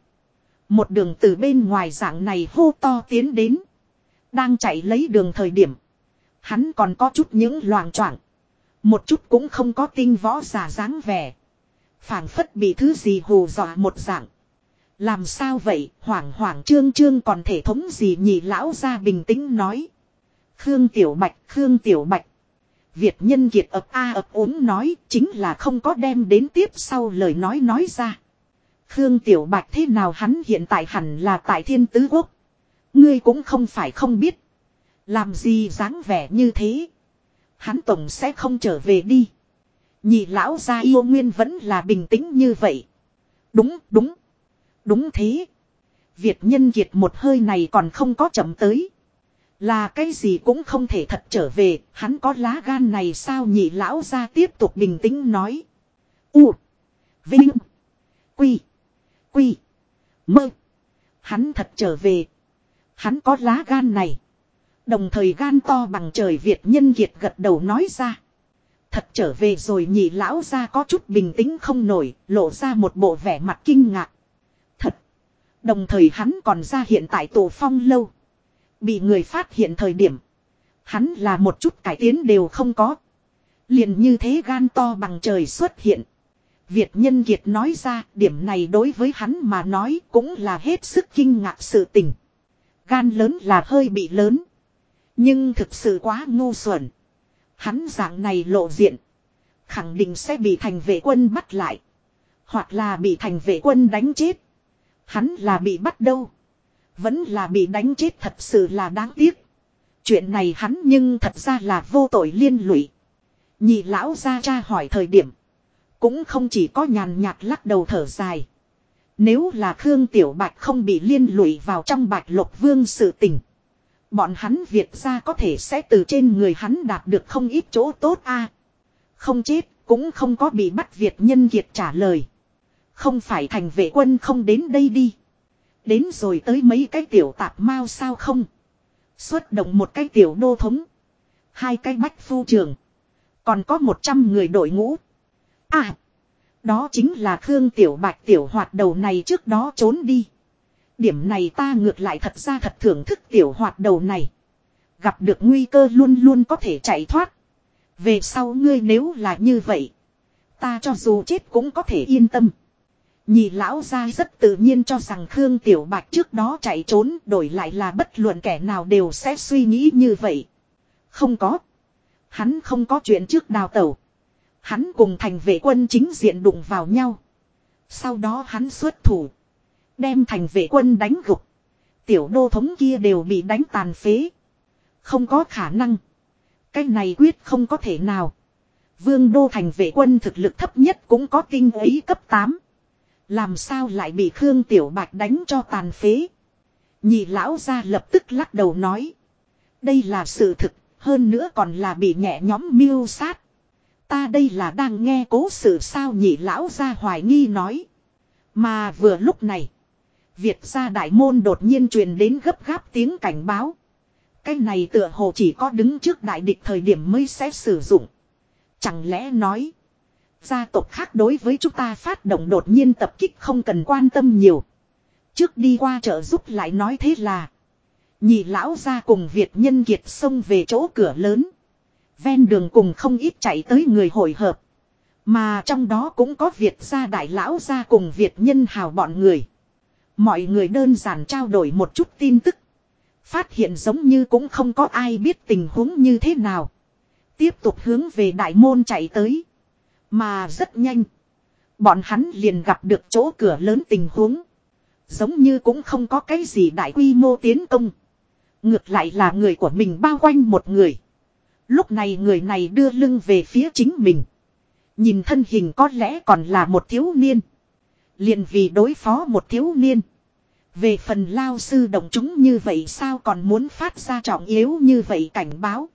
Một đường từ bên ngoài dạng này hô to tiến đến. Đang chạy lấy đường thời điểm. Hắn còn có chút những loàng choạng. Một chút cũng không có tinh võ giả dáng vẻ. phảng phất bị thứ gì hù dọa một dạng. Làm sao vậy, hoảng hoảng trương trương còn thể thống gì nhị lão ra bình tĩnh nói. Khương Tiểu Bạch, Khương Tiểu Bạch. Việt nhân kiệt ập a ập ốm nói chính là không có đem đến tiếp sau lời nói nói ra. Khương Tiểu Bạch thế nào hắn hiện tại hẳn là tại thiên tứ quốc. Ngươi cũng không phải không biết. Làm gì dáng vẻ như thế. Hắn tổng sẽ không trở về đi. Nhị lão gia yêu nguyên vẫn là bình tĩnh như vậy. Đúng, đúng. Đúng thế. Việt nhân kiệt một hơi này còn không có chậm tới. Là cái gì cũng không thể thật trở về, hắn có lá gan này sao nhị lão ra tiếp tục bình tĩnh nói. U. Vinh. Quy. Quy. Mơ. Hắn thật trở về. Hắn có lá gan này. Đồng thời gan to bằng trời Việt nhân kiệt gật đầu nói ra. Thật trở về rồi nhị lão ra có chút bình tĩnh không nổi, lộ ra một bộ vẻ mặt kinh ngạc. Thật. Đồng thời hắn còn ra hiện tại tổ phong lâu. Bị người phát hiện thời điểm. Hắn là một chút cải tiến đều không có. Liền như thế gan to bằng trời xuất hiện. Việt Nhân Kiệt nói ra, điểm này đối với hắn mà nói cũng là hết sức kinh ngạc sự tình. Gan lớn là hơi bị lớn. Nhưng thực sự quá ngu xuẩn. Hắn dạng này lộ diện. Khẳng định sẽ bị thành vệ quân bắt lại. Hoặc là bị thành vệ quân đánh chết. Hắn là bị bắt đâu. Vẫn là bị đánh chết thật sự là đáng tiếc. Chuyện này hắn nhưng thật ra là vô tội liên lụy. Nhị lão ra cha hỏi thời điểm. Cũng không chỉ có nhàn nhạt lắc đầu thở dài. Nếu là Khương Tiểu Bạch không bị liên lụy vào trong bạch lục vương sự tình. Bọn hắn Việt ra có thể sẽ từ trên người hắn đạt được không ít chỗ tốt a Không chết, cũng không có bị bắt Việt nhân kiệt trả lời. Không phải thành vệ quân không đến đây đi. Đến rồi tới mấy cái tiểu tạp mau sao không. Xuất động một cái tiểu đô thống. Hai cái bách phu trường. Còn có một trăm người đội ngũ. À. Đó chính là Khương Tiểu Bạch Tiểu hoạt đầu này trước đó trốn đi. Điểm này ta ngược lại thật ra thật thưởng thức Tiểu hoạt đầu này. Gặp được nguy cơ luôn luôn có thể chạy thoát. Về sau ngươi nếu là như vậy. Ta cho dù chết cũng có thể yên tâm. Nhị lão ra rất tự nhiên cho rằng Khương Tiểu Bạch trước đó chạy trốn đổi lại là bất luận kẻ nào đều sẽ suy nghĩ như vậy. Không có. Hắn không có chuyện trước đào tẩu. Hắn cùng thành vệ quân chính diện đụng vào nhau. Sau đó hắn xuất thủ. Đem thành vệ quân đánh gục. Tiểu đô thống kia đều bị đánh tàn phế. Không có khả năng. Cái này quyết không có thể nào. Vương đô thành vệ quân thực lực thấp nhất cũng có kinh ấy cấp 8. Làm sao lại bị Khương Tiểu Bạch đánh cho tàn phế. Nhị lão ra lập tức lắc đầu nói. Đây là sự thực, hơn nữa còn là bị nhẹ nhóm miêu sát. Ta đây là đang nghe cố sự sao nhị lão ra hoài nghi nói. Mà vừa lúc này. Việt gia đại môn đột nhiên truyền đến gấp gáp tiếng cảnh báo. Cái này tựa hồ chỉ có đứng trước đại địch thời điểm mới sẽ sử dụng. Chẳng lẽ nói. Gia tộc khác đối với chúng ta phát động đột nhiên tập kích không cần quan tâm nhiều. Trước đi qua chợ giúp lại nói thế là. Nhị lão ra cùng Việt nhân kiệt xông về chỗ cửa lớn. Ven đường cùng không ít chạy tới người hội hợp. Mà trong đó cũng có Việt gia đại lão gia cùng Việt nhân hào bọn người. Mọi người đơn giản trao đổi một chút tin tức. Phát hiện giống như cũng không có ai biết tình huống như thế nào. Tiếp tục hướng về đại môn chạy tới. Mà rất nhanh. Bọn hắn liền gặp được chỗ cửa lớn tình huống. Giống như cũng không có cái gì đại quy mô tiến công. Ngược lại là người của mình bao quanh một người. Lúc này người này đưa lưng về phía chính mình. Nhìn thân hình có lẽ còn là một thiếu niên. Liền vì đối phó một thiếu niên. Về phần lao sư động chúng như vậy sao còn muốn phát ra trọng yếu như vậy cảnh báo.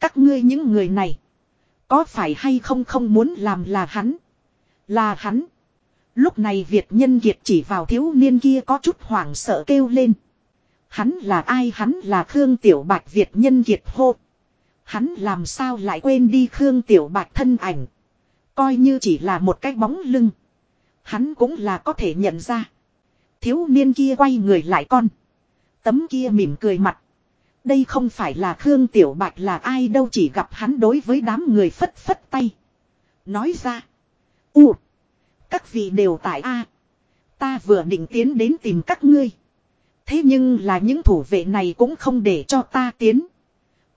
Các ngươi những người này. Có phải hay không không muốn làm là hắn. Là hắn. Lúc này Việt nhân kiệt chỉ vào thiếu niên kia có chút hoảng sợ kêu lên. Hắn là ai hắn là Khương Tiểu Bạch Việt nhân kiệt hô. Hắn làm sao lại quên đi Khương Tiểu Bạch thân ảnh. Coi như chỉ là một cái bóng lưng. Hắn cũng là có thể nhận ra. Thiếu niên kia quay người lại con. Tấm kia mỉm cười mặt. Đây không phải là Khương Tiểu Bạch là ai đâu chỉ gặp hắn đối với đám người phất phất tay. Nói ra. U. Các vị đều tại A. Ta vừa định tiến đến tìm các ngươi. Thế nhưng là những thủ vệ này cũng không để cho ta tiến.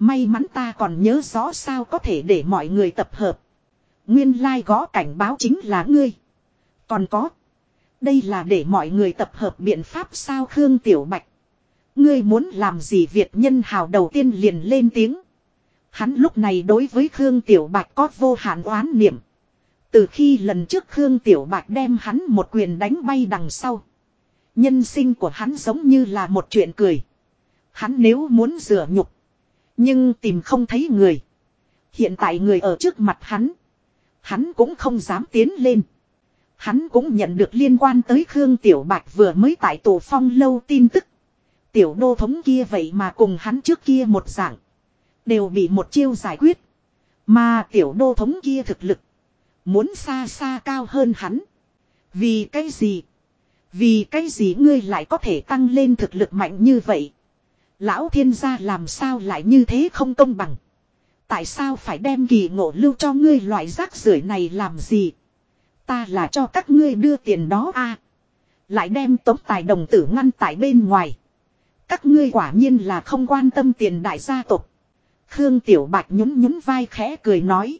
May mắn ta còn nhớ rõ sao có thể để mọi người tập hợp. Nguyên lai like gõ cảnh báo chính là ngươi. Còn có. Đây là để mọi người tập hợp biện pháp sao Khương Tiểu Bạch. Ngươi muốn làm gì Việt nhân hào đầu tiên liền lên tiếng. Hắn lúc này đối với Khương Tiểu Bạch có vô hạn oán niệm. Từ khi lần trước Khương Tiểu Bạch đem hắn một quyền đánh bay đằng sau. Nhân sinh của hắn giống như là một chuyện cười. Hắn nếu muốn rửa nhục. Nhưng tìm không thấy người. Hiện tại người ở trước mặt hắn. Hắn cũng không dám tiến lên. Hắn cũng nhận được liên quan tới Khương Tiểu Bạch vừa mới tại tổ phong lâu tin tức. Tiểu đô thống kia vậy mà cùng hắn trước kia một dạng. Đều bị một chiêu giải quyết. Mà tiểu đô thống kia thực lực. Muốn xa xa cao hơn hắn. Vì cái gì? Vì cái gì ngươi lại có thể tăng lên thực lực mạnh như vậy? Lão thiên gia làm sao lại như thế không công bằng? Tại sao phải đem kỳ ngộ lưu cho ngươi loại rác rưởi này làm gì? Ta là cho các ngươi đưa tiền đó a à? Lại đem tống tài đồng tử ngăn tại bên ngoài. Các ngươi quả nhiên là không quan tâm tiền đại gia tộc. Khương Tiểu Bạch nhún nhún vai khẽ cười nói.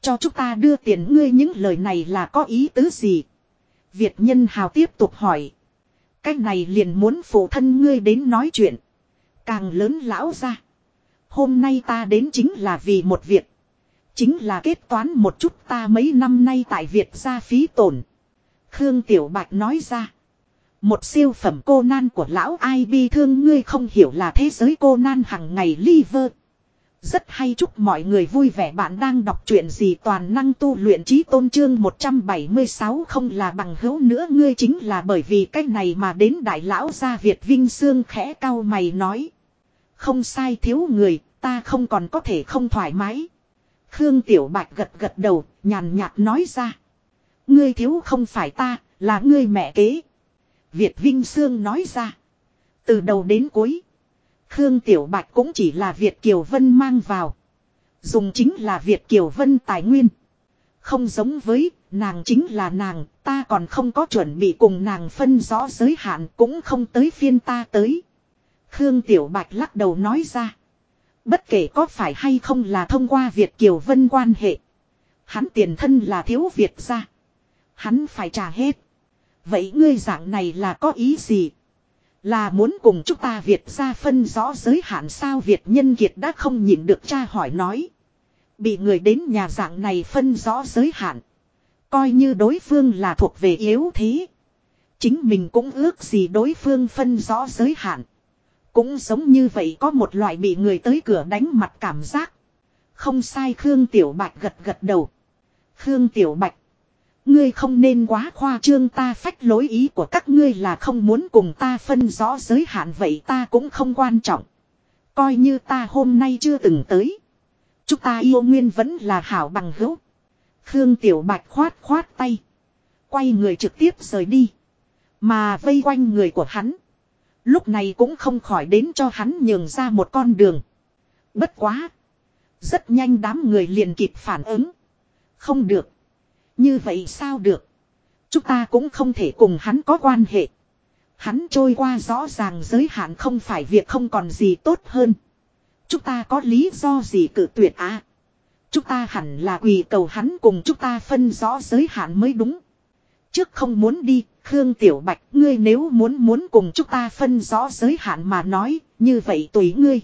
Cho chúng ta đưa tiền ngươi những lời này là có ý tứ gì? Việt nhân hào tiếp tục hỏi. cách này liền muốn phụ thân ngươi đến nói chuyện. Càng lớn lão ra. Hôm nay ta đến chính là vì một việc. Chính là kết toán một chút ta mấy năm nay tại Việt ra phí tổn. Khương Tiểu Bạch nói ra. Một siêu phẩm cô nan của lão ai bi thương ngươi không hiểu là thế giới cô nan hằng ngày liver. Rất hay chúc mọi người vui vẻ bạn đang đọc chuyện gì toàn năng tu luyện trí tôn trương 176 không là bằng hữu nữa ngươi chính là bởi vì cách này mà đến đại lão gia Việt Vinh Sương khẽ cao mày nói. Không sai thiếu người, ta không còn có thể không thoải mái. Khương Tiểu Bạch gật gật đầu, nhàn nhạt nói ra. Ngươi thiếu không phải ta, là ngươi mẹ kế. Việt Vinh Sương nói ra. Từ đầu đến cuối. Khương Tiểu Bạch cũng chỉ là Việt Kiều Vân mang vào. Dùng chính là Việt Kiều Vân tài nguyên. Không giống với, nàng chính là nàng, ta còn không có chuẩn bị cùng nàng phân rõ giới hạn cũng không tới phiên ta tới. Khương Tiểu Bạch lắc đầu nói ra. Bất kể có phải hay không là thông qua Việt Kiều Vân quan hệ. Hắn tiền thân là thiếu Việt ra. Hắn phải trả hết. Vậy ngươi dạng này là có ý gì? Là muốn cùng chúng ta Việt ra phân rõ giới hạn sao Việt nhân kiệt đã không nhịn được cha hỏi nói. Bị người đến nhà dạng này phân rõ giới hạn. Coi như đối phương là thuộc về yếu thế. Chính mình cũng ước gì đối phương phân rõ giới hạn. Cũng giống như vậy có một loại bị người tới cửa đánh mặt cảm giác. Không sai Khương Tiểu Bạch gật gật đầu. Khương Tiểu Bạch. Ngươi không nên quá khoa trương, ta phách lối ý của các ngươi là không muốn cùng ta phân rõ giới hạn, vậy ta cũng không quan trọng. Coi như ta hôm nay chưa từng tới. Chúng ta yêu nguyên vẫn là hảo bằng hữu. Khương Tiểu Bạch khoát khoát tay. Quay người trực tiếp rời đi. Mà vây quanh người của hắn. Lúc này cũng không khỏi đến cho hắn nhường ra một con đường. Bất quá. Rất nhanh đám người liền kịp phản ứng. Không được. Như vậy sao được? Chúng ta cũng không thể cùng hắn có quan hệ. Hắn trôi qua rõ ràng giới hạn không phải việc không còn gì tốt hơn. Chúng ta có lý do gì cự tuyệt à? Chúng ta hẳn là quỳ cầu hắn cùng chúng ta phân rõ giới hạn mới đúng. Trước không muốn đi, Khương Tiểu Bạch, ngươi nếu muốn muốn cùng chúng ta phân rõ giới hạn mà nói, như vậy tùy ngươi.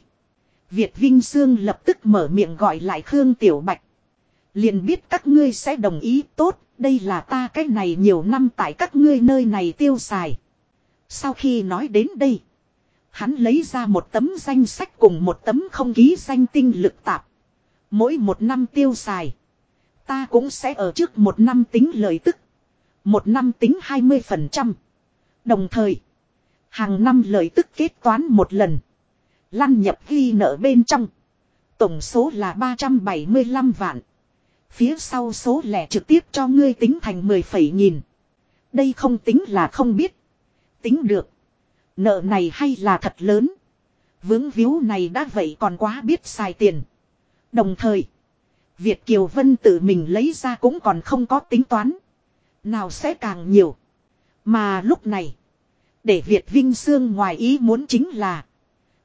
Việt Vinh Sương lập tức mở miệng gọi lại Khương Tiểu Bạch. Liền biết các ngươi sẽ đồng ý tốt, đây là ta cái này nhiều năm tại các ngươi nơi này tiêu xài. Sau khi nói đến đây, hắn lấy ra một tấm danh sách cùng một tấm không ký danh tinh lực tạp. Mỗi một năm tiêu xài, ta cũng sẽ ở trước một năm tính lợi tức. Một năm tính 20%. Đồng thời, hàng năm lợi tức kết toán một lần. Lăn nhập ghi nợ bên trong. Tổng số là 375 vạn. Phía sau số lẻ trực tiếp cho ngươi tính thành 10 phẩy nghìn. Đây không tính là không biết. Tính được. Nợ này hay là thật lớn. Vướng víu này đã vậy còn quá biết xài tiền. Đồng thời. Việt Kiều Vân tự mình lấy ra cũng còn không có tính toán. Nào sẽ càng nhiều. Mà lúc này. Để Việt Vinh Sương ngoài ý muốn chính là.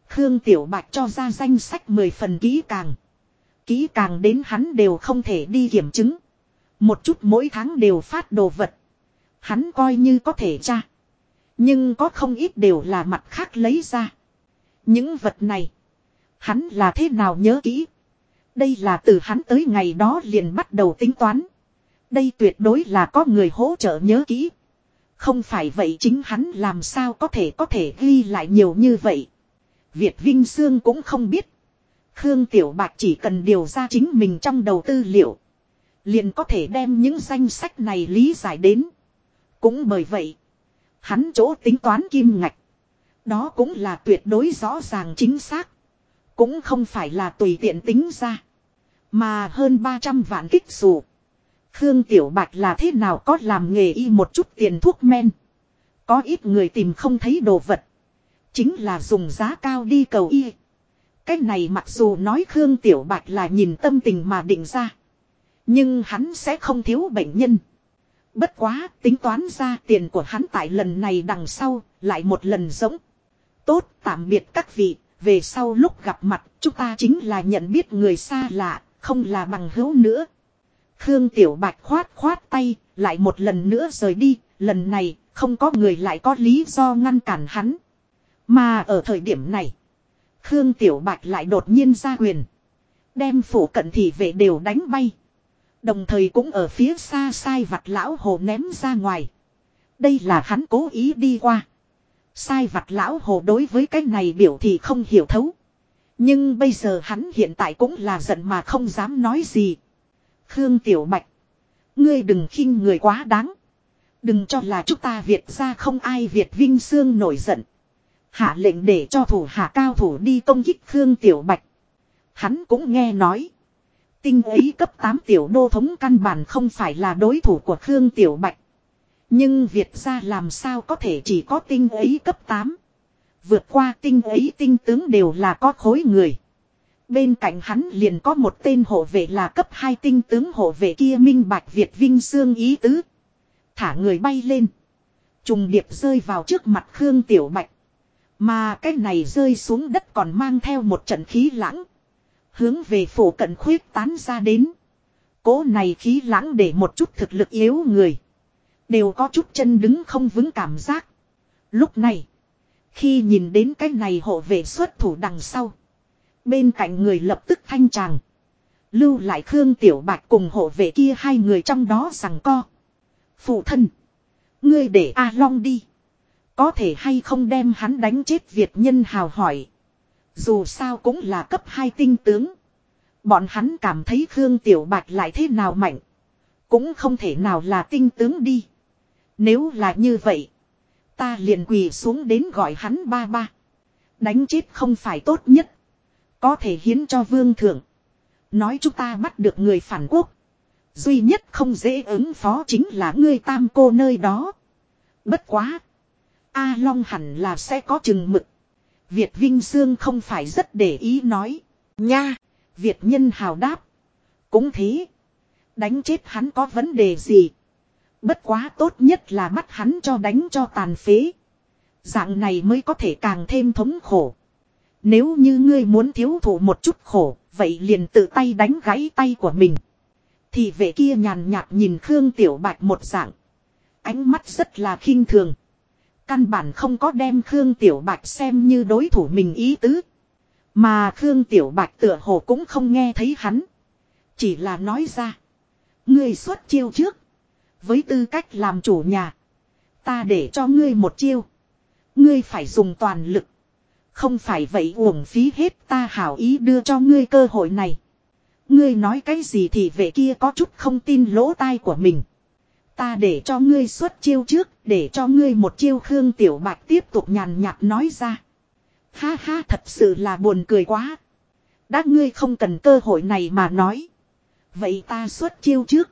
Khương Tiểu Bạch cho ra danh sách 10 phần kỹ càng. Kỹ càng đến hắn đều không thể đi kiểm chứng. Một chút mỗi tháng đều phát đồ vật. Hắn coi như có thể tra. Nhưng có không ít đều là mặt khác lấy ra. Những vật này. Hắn là thế nào nhớ kỹ. Đây là từ hắn tới ngày đó liền bắt đầu tính toán. Đây tuyệt đối là có người hỗ trợ nhớ kỹ. Không phải vậy chính hắn làm sao có thể có thể ghi lại nhiều như vậy. Việt Vinh Sương cũng không biết. Khương Tiểu Bạch chỉ cần điều ra chính mình trong đầu tư liệu. Liền có thể đem những danh sách này lý giải đến. Cũng bởi vậy. Hắn chỗ tính toán kim ngạch. Đó cũng là tuyệt đối rõ ràng chính xác. Cũng không phải là tùy tiện tính ra. Mà hơn 300 vạn kích dù. Khương Tiểu Bạch là thế nào có làm nghề y một chút tiền thuốc men. Có ít người tìm không thấy đồ vật. Chính là dùng giá cao đi cầu y. Cái này mặc dù nói Khương Tiểu Bạch là nhìn tâm tình mà định ra. Nhưng hắn sẽ không thiếu bệnh nhân. Bất quá, tính toán ra tiền của hắn tại lần này đằng sau, lại một lần giống. Tốt, tạm biệt các vị. Về sau lúc gặp mặt, chúng ta chính là nhận biết người xa lạ. Không là bằng hữu nữa. Khương Tiểu Bạch khoát khoát tay. Lại một lần nữa rời đi. Lần này, không có người lại có lý do ngăn cản hắn. Mà ở thời điểm này. Khương Tiểu Bạch lại đột nhiên ra quyền. Đem phủ cận thị vệ đều đánh bay. Đồng thời cũng ở phía xa sai vặt lão hồ ném ra ngoài. Đây là hắn cố ý đi qua. Sai vặt lão hồ đối với cái này biểu thị không hiểu thấu. Nhưng bây giờ hắn hiện tại cũng là giận mà không dám nói gì. Khương Tiểu Bạch. Ngươi đừng khinh người quá đáng. Đừng cho là chúng ta Việt ra không ai Việt Vinh Sương nổi giận. Hạ lệnh để cho thủ hạ cao thủ đi công kích Khương Tiểu Bạch. Hắn cũng nghe nói. Tinh ấy cấp 8 tiểu đô thống căn bản không phải là đối thủ của Khương Tiểu Bạch. Nhưng Việt ra làm sao có thể chỉ có tinh ấy cấp 8. Vượt qua tinh ấy tinh tướng đều là có khối người. Bên cạnh hắn liền có một tên hộ vệ là cấp 2 tinh tướng hộ vệ kia minh bạch Việt Vinh Sương ý tứ. Thả người bay lên. Trùng điệp rơi vào trước mặt Khương Tiểu Bạch. Mà cái này rơi xuống đất còn mang theo một trận khí lãng. Hướng về phổ cận khuyết tán ra đến. Cố này khí lãng để một chút thực lực yếu người. Đều có chút chân đứng không vững cảm giác. Lúc này. Khi nhìn đến cái này hộ vệ xuất thủ đằng sau. Bên cạnh người lập tức thanh tràng. Lưu lại Khương Tiểu Bạch cùng hộ vệ kia hai người trong đó rằng co. Phụ thân. Ngươi để A Long đi. Có thể hay không đem hắn đánh chết Việt nhân hào hỏi. Dù sao cũng là cấp hai tinh tướng. Bọn hắn cảm thấy Khương Tiểu Bạch lại thế nào mạnh. Cũng không thể nào là tinh tướng đi. Nếu là như vậy. Ta liền quỳ xuống đến gọi hắn ba ba. Đánh chết không phải tốt nhất. Có thể hiến cho vương thượng. Nói chúng ta bắt được người phản quốc. Duy nhất không dễ ứng phó chính là ngươi tam cô nơi đó. Bất quá. A Long hẳn là sẽ có chừng mực. Việt Vinh Sương không phải rất để ý nói. Nha, Việt nhân hào đáp. Cũng thế. Đánh chết hắn có vấn đề gì. Bất quá tốt nhất là bắt hắn cho đánh cho tàn phế. Dạng này mới có thể càng thêm thống khổ. Nếu như ngươi muốn thiếu thụ một chút khổ, vậy liền tự tay đánh gãy tay của mình. Thì vệ kia nhàn nhạt nhìn Khương Tiểu Bạch một dạng. Ánh mắt rất là khinh thường. Căn bản không có đem Khương Tiểu Bạch xem như đối thủ mình ý tứ. Mà Khương Tiểu Bạch tựa hồ cũng không nghe thấy hắn. Chỉ là nói ra. Ngươi xuất chiêu trước. Với tư cách làm chủ nhà. Ta để cho ngươi một chiêu. Ngươi phải dùng toàn lực. Không phải vậy uổng phí hết ta hảo ý đưa cho ngươi cơ hội này. Ngươi nói cái gì thì về kia có chút không tin lỗ tai của mình. Ta để cho ngươi xuất chiêu trước, để cho ngươi một chiêu Khương Tiểu Bạch tiếp tục nhàn nhạt nói ra. Ha ha thật sự là buồn cười quá. Đã ngươi không cần cơ hội này mà nói. Vậy ta xuất chiêu trước.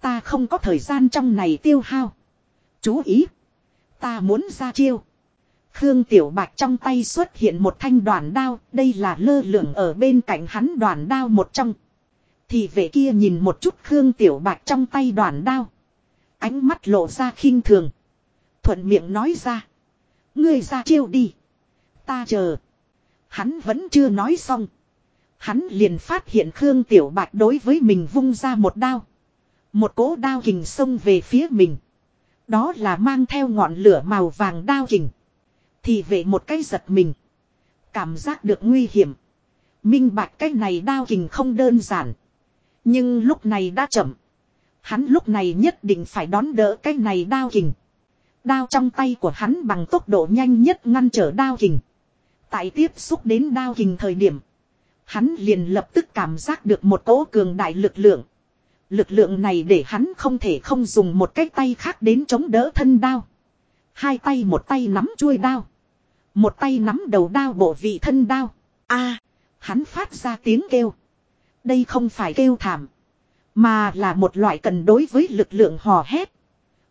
Ta không có thời gian trong này tiêu hao. Chú ý. Ta muốn ra chiêu. Khương Tiểu Bạch trong tay xuất hiện một thanh đoàn đao. Đây là lơ lửng ở bên cạnh hắn đoàn đao một trong. Thì vệ kia nhìn một chút Khương Tiểu Bạch trong tay đoàn đao. Ánh mắt lộ ra khinh thường. Thuận miệng nói ra. Ngươi ra chiêu đi. Ta chờ. Hắn vẫn chưa nói xong. Hắn liền phát hiện Khương Tiểu Bạch đối với mình vung ra một đao. Một cỗ đao kình xông về phía mình. Đó là mang theo ngọn lửa màu vàng đao kình. Thì về một cái giật mình. Cảm giác được nguy hiểm. Minh bạch cái này đao kình không đơn giản. Nhưng lúc này đã chậm. Hắn lúc này nhất định phải đón đỡ cái này đao kình. Đao trong tay của hắn bằng tốc độ nhanh nhất ngăn trở đao kình. Tại tiếp xúc đến đao kình thời điểm. Hắn liền lập tức cảm giác được một cỗ cường đại lực lượng. Lực lượng này để hắn không thể không dùng một cái tay khác đến chống đỡ thân đao. Hai tay một tay nắm chuôi đao. Một tay nắm đầu đao bộ vị thân đao. a, hắn phát ra tiếng kêu. Đây không phải kêu thảm. Mà là một loại cần đối với lực lượng hò hét.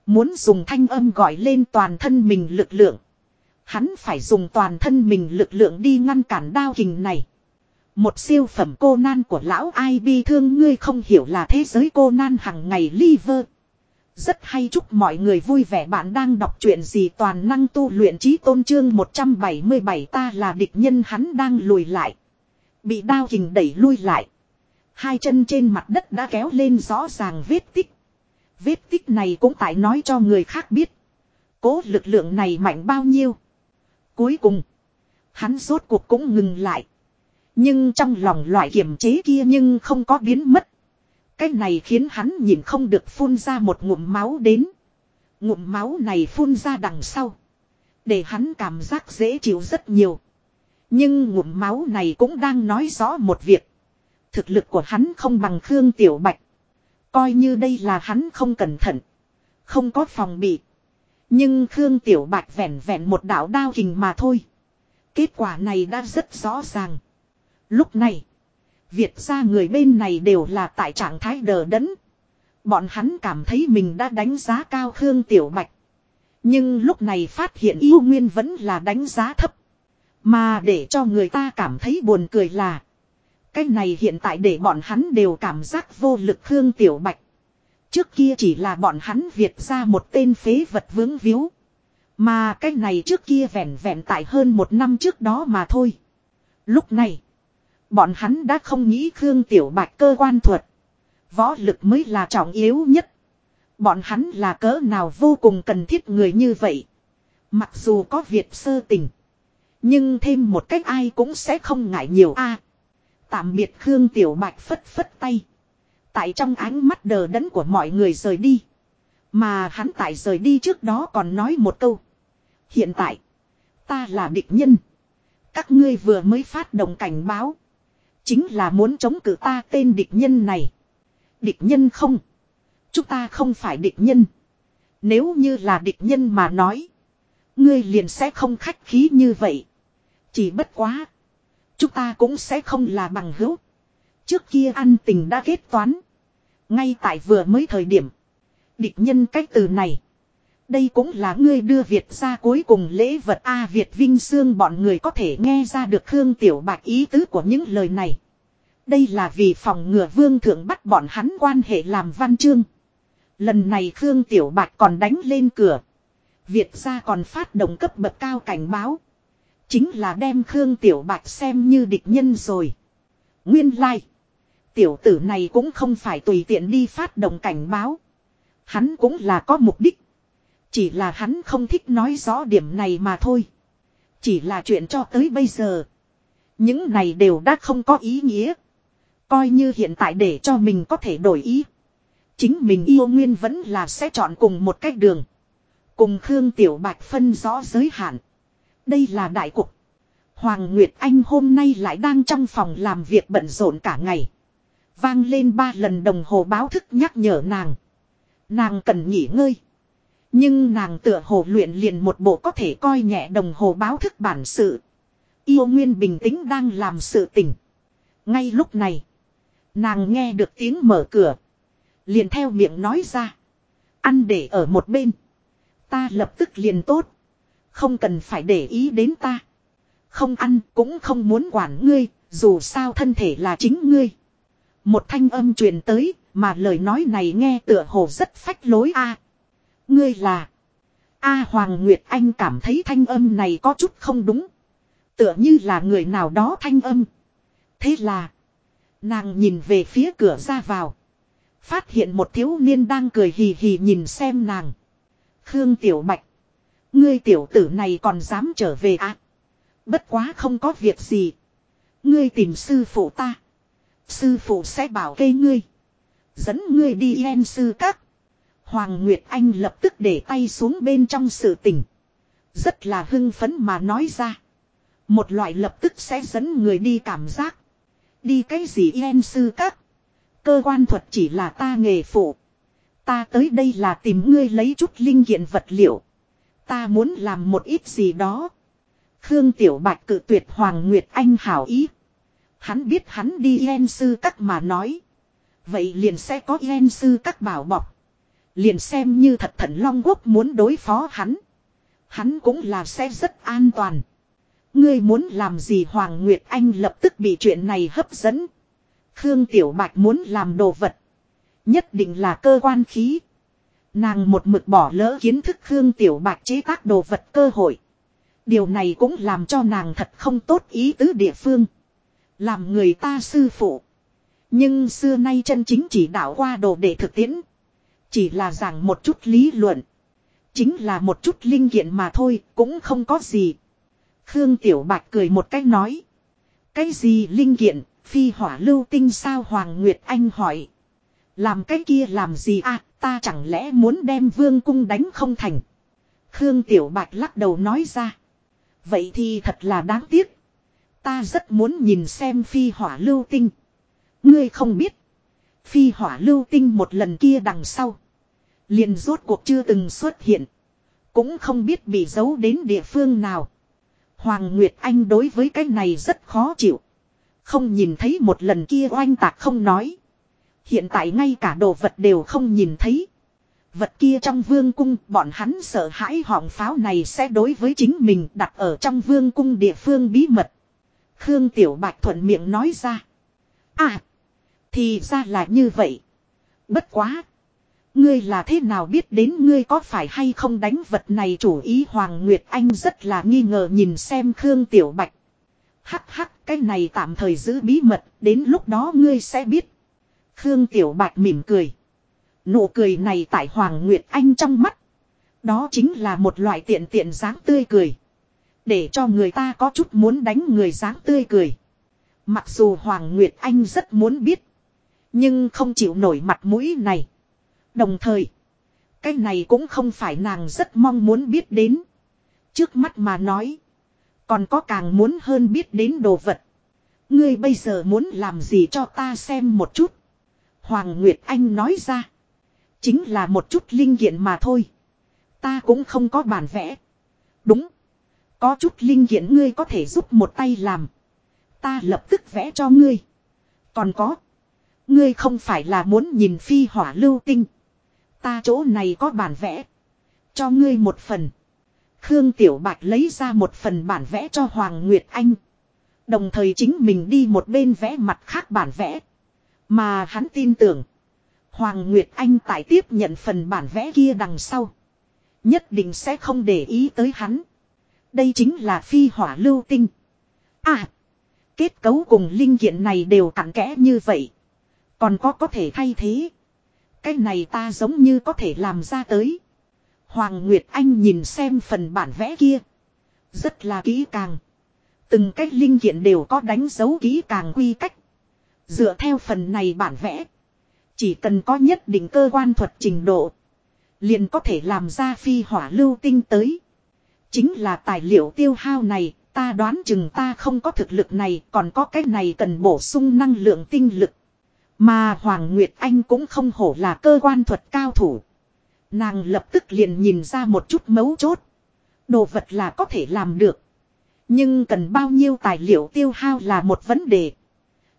Muốn dùng thanh âm gọi lên toàn thân mình lực lượng. Hắn phải dùng toàn thân mình lực lượng đi ngăn cản đao hình này. Một siêu phẩm cô nan của lão ai bi thương ngươi không hiểu là thế giới cô nan hằng ngày liver. Rất hay chúc mọi người vui vẻ bạn đang đọc chuyện gì toàn năng tu luyện trí tôn trương 177 ta là địch nhân, hắn đang lùi lại. Bị đao hình đẩy lui lại. Hai chân trên mặt đất đã kéo lên rõ ràng vết tích. Vết tích này cũng tại nói cho người khác biết. Cố lực lượng này mạnh bao nhiêu. Cuối cùng. Hắn rốt cuộc cũng ngừng lại. Nhưng trong lòng loại kiểm chế kia nhưng không có biến mất. Cái này khiến hắn nhìn không được phun ra một ngụm máu đến. Ngụm máu này phun ra đằng sau. Để hắn cảm giác dễ chịu rất nhiều. Nhưng ngụm máu này cũng đang nói rõ một việc. Thực lực của hắn không bằng Khương Tiểu Bạch. Coi như đây là hắn không cẩn thận. Không có phòng bị. Nhưng Khương Tiểu Bạch vẹn vẹn một đạo đao hình mà thôi. Kết quả này đã rất rõ ràng. Lúc này. Việt ra người bên này đều là tại trạng thái đờ đẫn. Bọn hắn cảm thấy mình đã đánh giá cao Khương Tiểu Bạch. Nhưng lúc này phát hiện yêu nguyên vẫn là đánh giá thấp. Mà để cho người ta cảm thấy buồn cười là. Cái này hiện tại để bọn hắn đều cảm giác vô lực Khương Tiểu Bạch. Trước kia chỉ là bọn hắn Việt ra một tên phế vật vướng víu. Mà cái này trước kia vẹn vẹn tại hơn một năm trước đó mà thôi. Lúc này. Bọn hắn đã không nghĩ Khương Tiểu Bạch cơ quan thuật. Võ lực mới là trọng yếu nhất. Bọn hắn là cỡ nào vô cùng cần thiết người như vậy. Mặc dù có Việt sơ tình. Nhưng thêm một cách ai cũng sẽ không ngại nhiều a. tạm biệt Khương Tiểu Bạch phất phất tay. Tại trong ánh mắt đờ đẫn của mọi người rời đi. Mà hắn tại rời đi trước đó còn nói một câu. Hiện tại. Ta là địch nhân. Các ngươi vừa mới phát động cảnh báo. Chính là muốn chống cự ta tên địch nhân này. Địch nhân không. Chúng ta không phải địch nhân. Nếu như là địch nhân mà nói. Ngươi liền sẽ không khách khí như vậy. Chỉ bất quá. Chúng ta cũng sẽ không là bằng hữu. Trước kia ăn tình đã kết toán. Ngay tại vừa mới thời điểm. Địch nhân cách từ này. Đây cũng là ngươi đưa Việt ra cuối cùng lễ vật A Việt Vinh Sương bọn người có thể nghe ra được Khương Tiểu Bạch ý tứ của những lời này. Đây là vì phòng ngừa vương thượng bắt bọn hắn quan hệ làm văn chương. Lần này Khương Tiểu Bạch còn đánh lên cửa. Việt ra còn phát động cấp bậc cao cảnh báo. Chính là đem Khương Tiểu Bạch xem như địch nhân rồi. Nguyên lai. Like. Tiểu tử này cũng không phải tùy tiện đi phát động cảnh báo. Hắn cũng là có mục đích. Chỉ là hắn không thích nói rõ điểm này mà thôi. Chỉ là chuyện cho tới bây giờ. Những này đều đã không có ý nghĩa. Coi như hiện tại để cho mình có thể đổi ý. Chính mình yêu nguyên vẫn là sẽ chọn cùng một cách đường. Cùng Khương Tiểu Bạch phân rõ giới hạn. Đây là đại cục. Hoàng Nguyệt Anh hôm nay lại đang trong phòng làm việc bận rộn cả ngày. Vang lên ba lần đồng hồ báo thức nhắc nhở nàng. Nàng cần nghỉ ngơi. Nhưng nàng tựa hồ luyện liền một bộ có thể coi nhẹ đồng hồ báo thức bản sự. Yêu Nguyên bình tĩnh đang làm sự tỉnh. Ngay lúc này. Nàng nghe được tiếng mở cửa. Liền theo miệng nói ra. Ăn để ở một bên. Ta lập tức liền tốt. Không cần phải để ý đến ta. Không ăn cũng không muốn quản ngươi. Dù sao thân thể là chính ngươi. Một thanh âm truyền tới. Mà lời nói này nghe tựa hồ rất phách lối a. Ngươi là. A Hoàng Nguyệt Anh cảm thấy thanh âm này có chút không đúng. Tựa như là người nào đó thanh âm. Thế là. Nàng nhìn về phía cửa ra vào. Phát hiện một thiếu niên đang cười hì hì nhìn xem nàng. Khương Tiểu Bạch. Ngươi tiểu tử này còn dám trở về à? Bất quá không có việc gì. Ngươi tìm sư phụ ta. Sư phụ sẽ bảo kê ngươi. Dẫn ngươi đi en sư các. Hoàng Nguyệt Anh lập tức để tay xuống bên trong sự tình. Rất là hưng phấn mà nói ra. Một loại lập tức sẽ dẫn người đi cảm giác. Đi cái gì yên sư các. Cơ quan thuật chỉ là ta nghề phụ. Ta tới đây là tìm ngươi lấy chút linh kiện vật liệu. Ta muốn làm một ít gì đó. Khương Tiểu Bạch cự tuyệt Hoàng Nguyệt Anh hảo ý. Hắn biết hắn đi yên sư các mà nói. Vậy liền sẽ có yên sư các bảo bọc. Liền xem như thật thần Long Quốc muốn đối phó hắn. Hắn cũng là sẽ rất an toàn. Ngươi muốn làm gì Hoàng Nguyệt Anh lập tức bị chuyện này hấp dẫn. Khương Tiểu Bạch muốn làm đồ vật. Nhất định là cơ quan khí. Nàng một mực bỏ lỡ kiến thức Khương Tiểu Bạch chế tác đồ vật cơ hội. Điều này cũng làm cho nàng thật không tốt ý tứ địa phương. Làm người ta sư phụ. Nhưng xưa nay chân chính chỉ đạo qua đồ để thực tiễn. Chỉ là giảng một chút lý luận. Chính là một chút linh kiện mà thôi, cũng không có gì. Khương Tiểu Bạch cười một cách nói. Cái gì linh kiện, phi hỏa lưu tinh sao Hoàng Nguyệt Anh hỏi. Làm cái kia làm gì à, ta chẳng lẽ muốn đem vương cung đánh không thành. Khương Tiểu Bạch lắc đầu nói ra. Vậy thì thật là đáng tiếc. Ta rất muốn nhìn xem phi hỏa lưu tinh. Ngươi không biết. Phi hỏa lưu tinh một lần kia đằng sau liền rốt cuộc chưa từng xuất hiện. Cũng không biết bị giấu đến địa phương nào. Hoàng Nguyệt Anh đối với cái này rất khó chịu. Không nhìn thấy một lần kia oanh tạc không nói. Hiện tại ngay cả đồ vật đều không nhìn thấy. Vật kia trong vương cung bọn hắn sợ hãi họng pháo này sẽ đối với chính mình đặt ở trong vương cung địa phương bí mật. Khương Tiểu Bạch thuận miệng nói ra. À, thì ra là như vậy. Bất quá. Ngươi là thế nào biết đến ngươi có phải hay không đánh vật này chủ ý Hoàng Nguyệt Anh rất là nghi ngờ nhìn xem Khương Tiểu Bạch. Hắc hắc, cái này tạm thời giữ bí mật, đến lúc đó ngươi sẽ biết. Khương Tiểu Bạch mỉm cười. Nụ cười này tại Hoàng Nguyệt Anh trong mắt. Đó chính là một loại tiện tiện dáng tươi cười. Để cho người ta có chút muốn đánh người dáng tươi cười. Mặc dù Hoàng Nguyệt Anh rất muốn biết. Nhưng không chịu nổi mặt mũi này. Đồng thời. Cái này cũng không phải nàng rất mong muốn biết đến. Trước mắt mà nói. Còn có càng muốn hơn biết đến đồ vật. Ngươi bây giờ muốn làm gì cho ta xem một chút. Hoàng Nguyệt Anh nói ra. Chính là một chút linh kiện mà thôi. Ta cũng không có bản vẽ. Đúng. Có chút linh kiện ngươi có thể giúp một tay làm. Ta lập tức vẽ cho ngươi. Còn có. Ngươi không phải là muốn nhìn phi hỏa lưu tinh. Ta chỗ này có bản vẽ. Cho ngươi một phần. Khương Tiểu Bạch lấy ra một phần bản vẽ cho Hoàng Nguyệt Anh. Đồng thời chính mình đi một bên vẽ mặt khác bản vẽ. Mà hắn tin tưởng. Hoàng Nguyệt Anh tại tiếp nhận phần bản vẽ kia đằng sau. Nhất định sẽ không để ý tới hắn. Đây chính là phi hỏa lưu tinh. À. Kết cấu cùng linh kiện này đều cặn kẽ như vậy. Còn có có thể thay thế. Cái này ta giống như có thể làm ra tới. Hoàng Nguyệt Anh nhìn xem phần bản vẽ kia. Rất là kỹ càng. Từng cách linh kiện đều có đánh dấu kỹ càng quy cách. Dựa theo phần này bản vẽ. Chỉ cần có nhất định cơ quan thuật trình độ. Liền có thể làm ra phi hỏa lưu tinh tới. Chính là tài liệu tiêu hao này. Ta đoán chừng ta không có thực lực này. Còn có cái này cần bổ sung năng lượng tinh lực. Mà Hoàng Nguyệt Anh cũng không hổ là cơ quan thuật cao thủ. Nàng lập tức liền nhìn ra một chút mấu chốt. Đồ vật là có thể làm được. Nhưng cần bao nhiêu tài liệu tiêu hao là một vấn đề.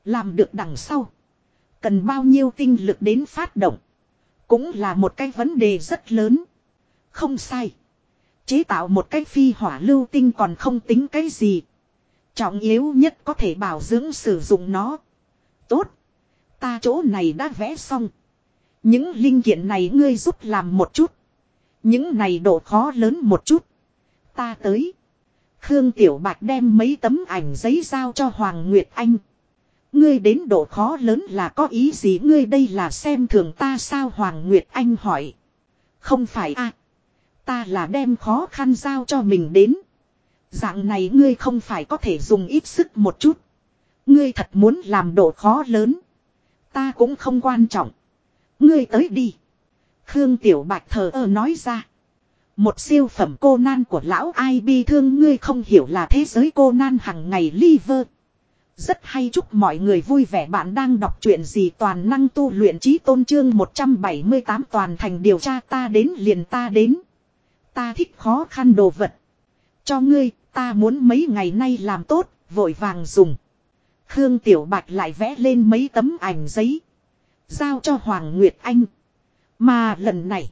Làm được đằng sau. Cần bao nhiêu tinh lực đến phát động. Cũng là một cái vấn đề rất lớn. Không sai. Chế tạo một cái phi hỏa lưu tinh còn không tính cái gì. Trọng yếu nhất có thể bảo dưỡng sử dụng nó. Tốt. Ta chỗ này đã vẽ xong. Những linh kiện này ngươi giúp làm một chút. Những này độ khó lớn một chút. Ta tới. Khương Tiểu Bạch đem mấy tấm ảnh giấy giao cho Hoàng Nguyệt Anh. Ngươi đến độ khó lớn là có ý gì ngươi đây là xem thường ta sao Hoàng Nguyệt Anh hỏi. Không phải a Ta là đem khó khăn giao cho mình đến. Dạng này ngươi không phải có thể dùng ít sức một chút. Ngươi thật muốn làm độ khó lớn. Ta cũng không quan trọng. Ngươi tới đi. Khương Tiểu Bạch thờ ơ nói ra. Một siêu phẩm cô nan của lão ai bi thương ngươi không hiểu là thế giới cô nan hằng ngày liver. Rất hay chúc mọi người vui vẻ bạn đang đọc truyện gì toàn năng tu luyện trí tôn trương 178 toàn thành điều tra ta đến liền ta đến. Ta thích khó khăn đồ vật. Cho ngươi, ta muốn mấy ngày nay làm tốt, vội vàng dùng. Khương Tiểu Bạch lại vẽ lên mấy tấm ảnh giấy. Giao cho Hoàng Nguyệt Anh. Mà lần này,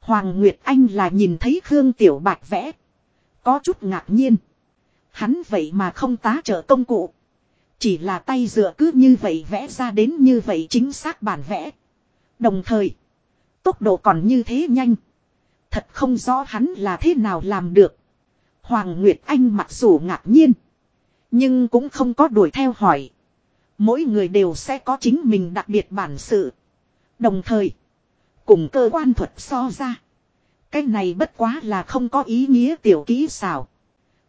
Hoàng Nguyệt Anh là nhìn thấy Khương Tiểu Bạch vẽ. Có chút ngạc nhiên. Hắn vậy mà không tá trợ công cụ. Chỉ là tay dựa cứ như vậy vẽ ra đến như vậy chính xác bản vẽ. Đồng thời, tốc độ còn như thế nhanh. Thật không rõ hắn là thế nào làm được. Hoàng Nguyệt Anh mặc dù ngạc nhiên. Nhưng cũng không có đuổi theo hỏi. Mỗi người đều sẽ có chính mình đặc biệt bản sự. Đồng thời, cùng cơ quan thuật so ra. Cái này bất quá là không có ý nghĩa tiểu kỹ xảo.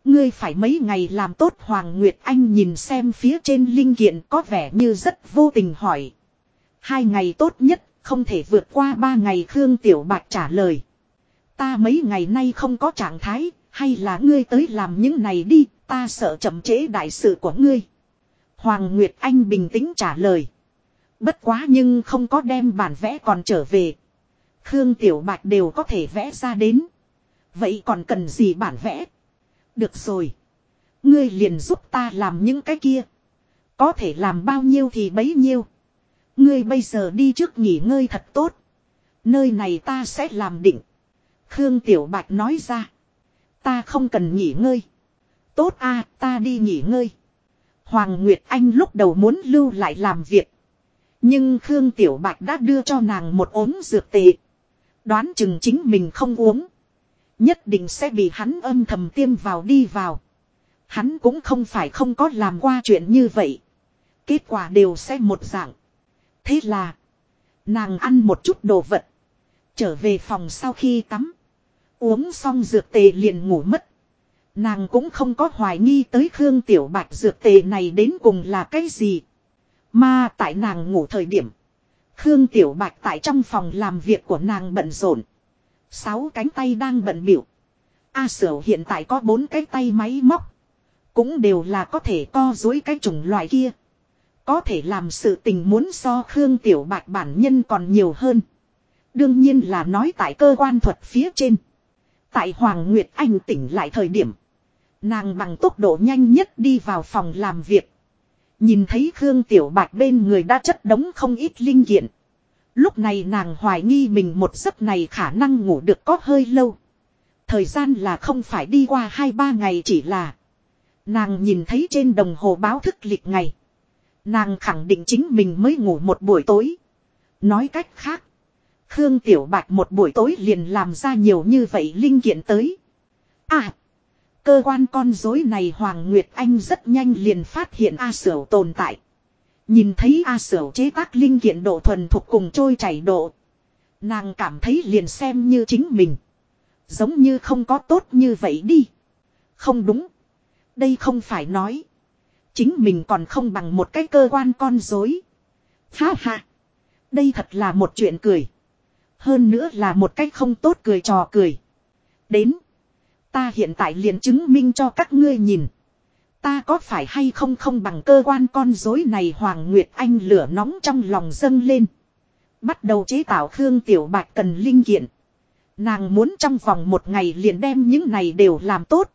Ngươi phải mấy ngày làm tốt Hoàng Nguyệt Anh nhìn xem phía trên linh kiện có vẻ như rất vô tình hỏi. Hai ngày tốt nhất, không thể vượt qua ba ngày Khương Tiểu Bạch trả lời. Ta mấy ngày nay không có trạng thái, hay là ngươi tới làm những này đi, ta sợ chậm chế đại sự của ngươi. Hoàng Nguyệt Anh bình tĩnh trả lời. Bất quá nhưng không có đem bản vẽ còn trở về. Khương Tiểu Bạch đều có thể vẽ ra đến. Vậy còn cần gì bản vẽ? Được rồi. Ngươi liền giúp ta làm những cái kia. Có thể làm bao nhiêu thì bấy nhiêu. Ngươi bây giờ đi trước nghỉ ngơi thật tốt. Nơi này ta sẽ làm định. Khương Tiểu Bạch nói ra. Ta không cần nghỉ ngơi. Tốt a, ta đi nghỉ ngơi. Hoàng Nguyệt Anh lúc đầu muốn lưu lại làm việc. Nhưng Khương Tiểu Bạch đã đưa cho nàng một ốm dược tệ. Đoán chừng chính mình không uống. Nhất định sẽ bị hắn âm thầm tiêm vào đi vào. Hắn cũng không phải không có làm qua chuyện như vậy. Kết quả đều sẽ một dạng. Thế là. Nàng ăn một chút đồ vật. Trở về phòng sau khi tắm. Uống xong dược tề liền ngủ mất. Nàng cũng không có hoài nghi tới Khương Tiểu Bạch dược tề này đến cùng là cái gì. Mà tại nàng ngủ thời điểm. Khương Tiểu Bạch tại trong phòng làm việc của nàng bận rộn. Sáu cánh tay đang bận biểu. A Sở hiện tại có bốn cái tay máy móc. Cũng đều là có thể co dối cái chủng loại kia. Có thể làm sự tình muốn so Khương Tiểu Bạch bản nhân còn nhiều hơn. Đương nhiên là nói tại cơ quan thuật phía trên. Tại Hoàng Nguyệt Anh tỉnh lại thời điểm. Nàng bằng tốc độ nhanh nhất đi vào phòng làm việc. Nhìn thấy Khương Tiểu Bạch bên người đã chất đống không ít linh kiện. Lúc này nàng hoài nghi mình một giấc này khả năng ngủ được có hơi lâu. Thời gian là không phải đi qua 2-3 ngày chỉ là. Nàng nhìn thấy trên đồng hồ báo thức lịch ngày. Nàng khẳng định chính mình mới ngủ một buổi tối. Nói cách khác. Khương Tiểu Bạch một buổi tối liền làm ra nhiều như vậy linh kiện tới. À. Cơ quan con dối này Hoàng Nguyệt Anh rất nhanh liền phát hiện A Sở tồn tại. Nhìn thấy A Sở chế tác linh kiện độ thuần thuộc cùng trôi chảy độ. Nàng cảm thấy liền xem như chính mình. Giống như không có tốt như vậy đi. Không đúng. Đây không phải nói. Chính mình còn không bằng một cái cơ quan con dối. Ha ha. Đây thật là một chuyện cười. Hơn nữa là một cách không tốt cười trò cười. Đến. Ta hiện tại liền chứng minh cho các ngươi nhìn. Ta có phải hay không không bằng cơ quan con dối này Hoàng Nguyệt Anh lửa nóng trong lòng dâng lên. Bắt đầu chế tạo Khương Tiểu Bạch cần linh kiện. Nàng muốn trong vòng một ngày liền đem những này đều làm tốt.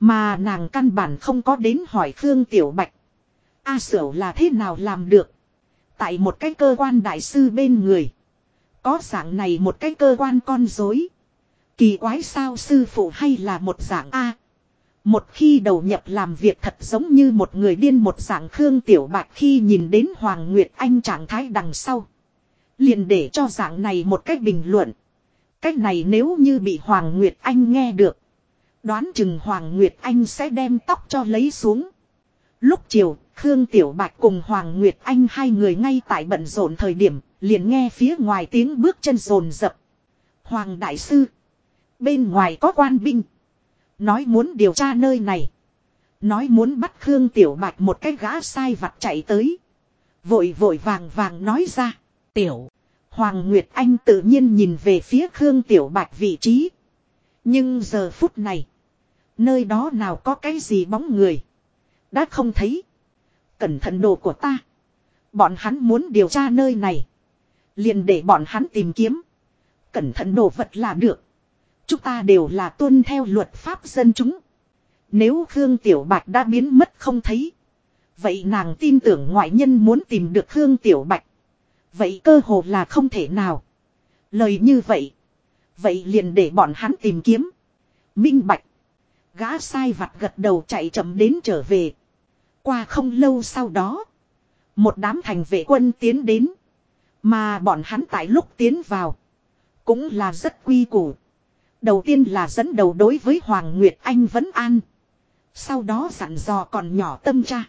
Mà nàng căn bản không có đến hỏi Khương Tiểu Bạch. A à, sở là thế nào làm được. Tại một cái cơ quan đại sư bên người. Có dạng này một cái cơ quan con dối. Kỳ quái sao sư phụ hay là một dạng A. Một khi đầu nhập làm việc thật giống như một người điên một dạng Khương Tiểu Bạch khi nhìn đến Hoàng Nguyệt Anh trạng thái đằng sau. Liền để cho dạng này một cách bình luận. Cách này nếu như bị Hoàng Nguyệt Anh nghe được. Đoán chừng Hoàng Nguyệt Anh sẽ đem tóc cho lấy xuống. Lúc chiều, Khương Tiểu Bạch cùng Hoàng Nguyệt Anh hai người ngay tại bận rộn thời điểm, liền nghe phía ngoài tiếng bước chân rồn rập. Hoàng Đại Sư. Bên ngoài có quan binh. Nói muốn điều tra nơi này. Nói muốn bắt Khương Tiểu Bạch một cái gã sai vặt chạy tới. Vội vội vàng vàng nói ra. Tiểu. Hoàng Nguyệt Anh tự nhiên nhìn về phía Khương Tiểu Bạch vị trí. Nhưng giờ phút này. Nơi đó nào có cái gì bóng người. Đã không thấy. Cẩn thận đồ của ta. Bọn hắn muốn điều tra nơi này. Liền để bọn hắn tìm kiếm. Cẩn thận đồ vật là được. Chúng ta đều là tuân theo luật pháp dân chúng. Nếu Khương Tiểu Bạch đã biến mất không thấy. Vậy nàng tin tưởng ngoại nhân muốn tìm được Khương Tiểu Bạch. Vậy cơ hồ là không thể nào. Lời như vậy. Vậy liền để bọn hắn tìm kiếm. Minh Bạch. Gã sai vặt gật đầu chạy chậm đến trở về. Qua không lâu sau đó. Một đám thành vệ quân tiến đến. Mà bọn hắn tại lúc tiến vào. Cũng là rất quy củ. Đầu tiên là dẫn đầu đối với Hoàng Nguyệt Anh vẫn an. Sau đó dặn dò còn nhỏ tâm cha.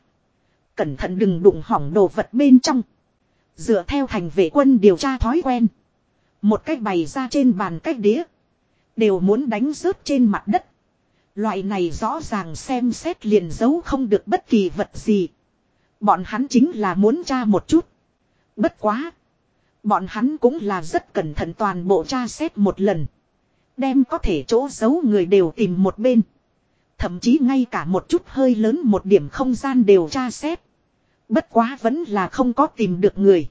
Cẩn thận đừng đụng hỏng đồ vật bên trong. Dựa theo thành vệ quân điều tra thói quen. Một cách bày ra trên bàn cách đĩa. Đều muốn đánh rớt trên mặt đất. Loại này rõ ràng xem xét liền giấu không được bất kỳ vật gì. Bọn hắn chính là muốn tra một chút. Bất quá. Bọn hắn cũng là rất cẩn thận toàn bộ tra xét một lần. Đem có thể chỗ giấu người đều tìm một bên. Thậm chí ngay cả một chút hơi lớn một điểm không gian đều tra xét. Bất quá vẫn là không có tìm được người.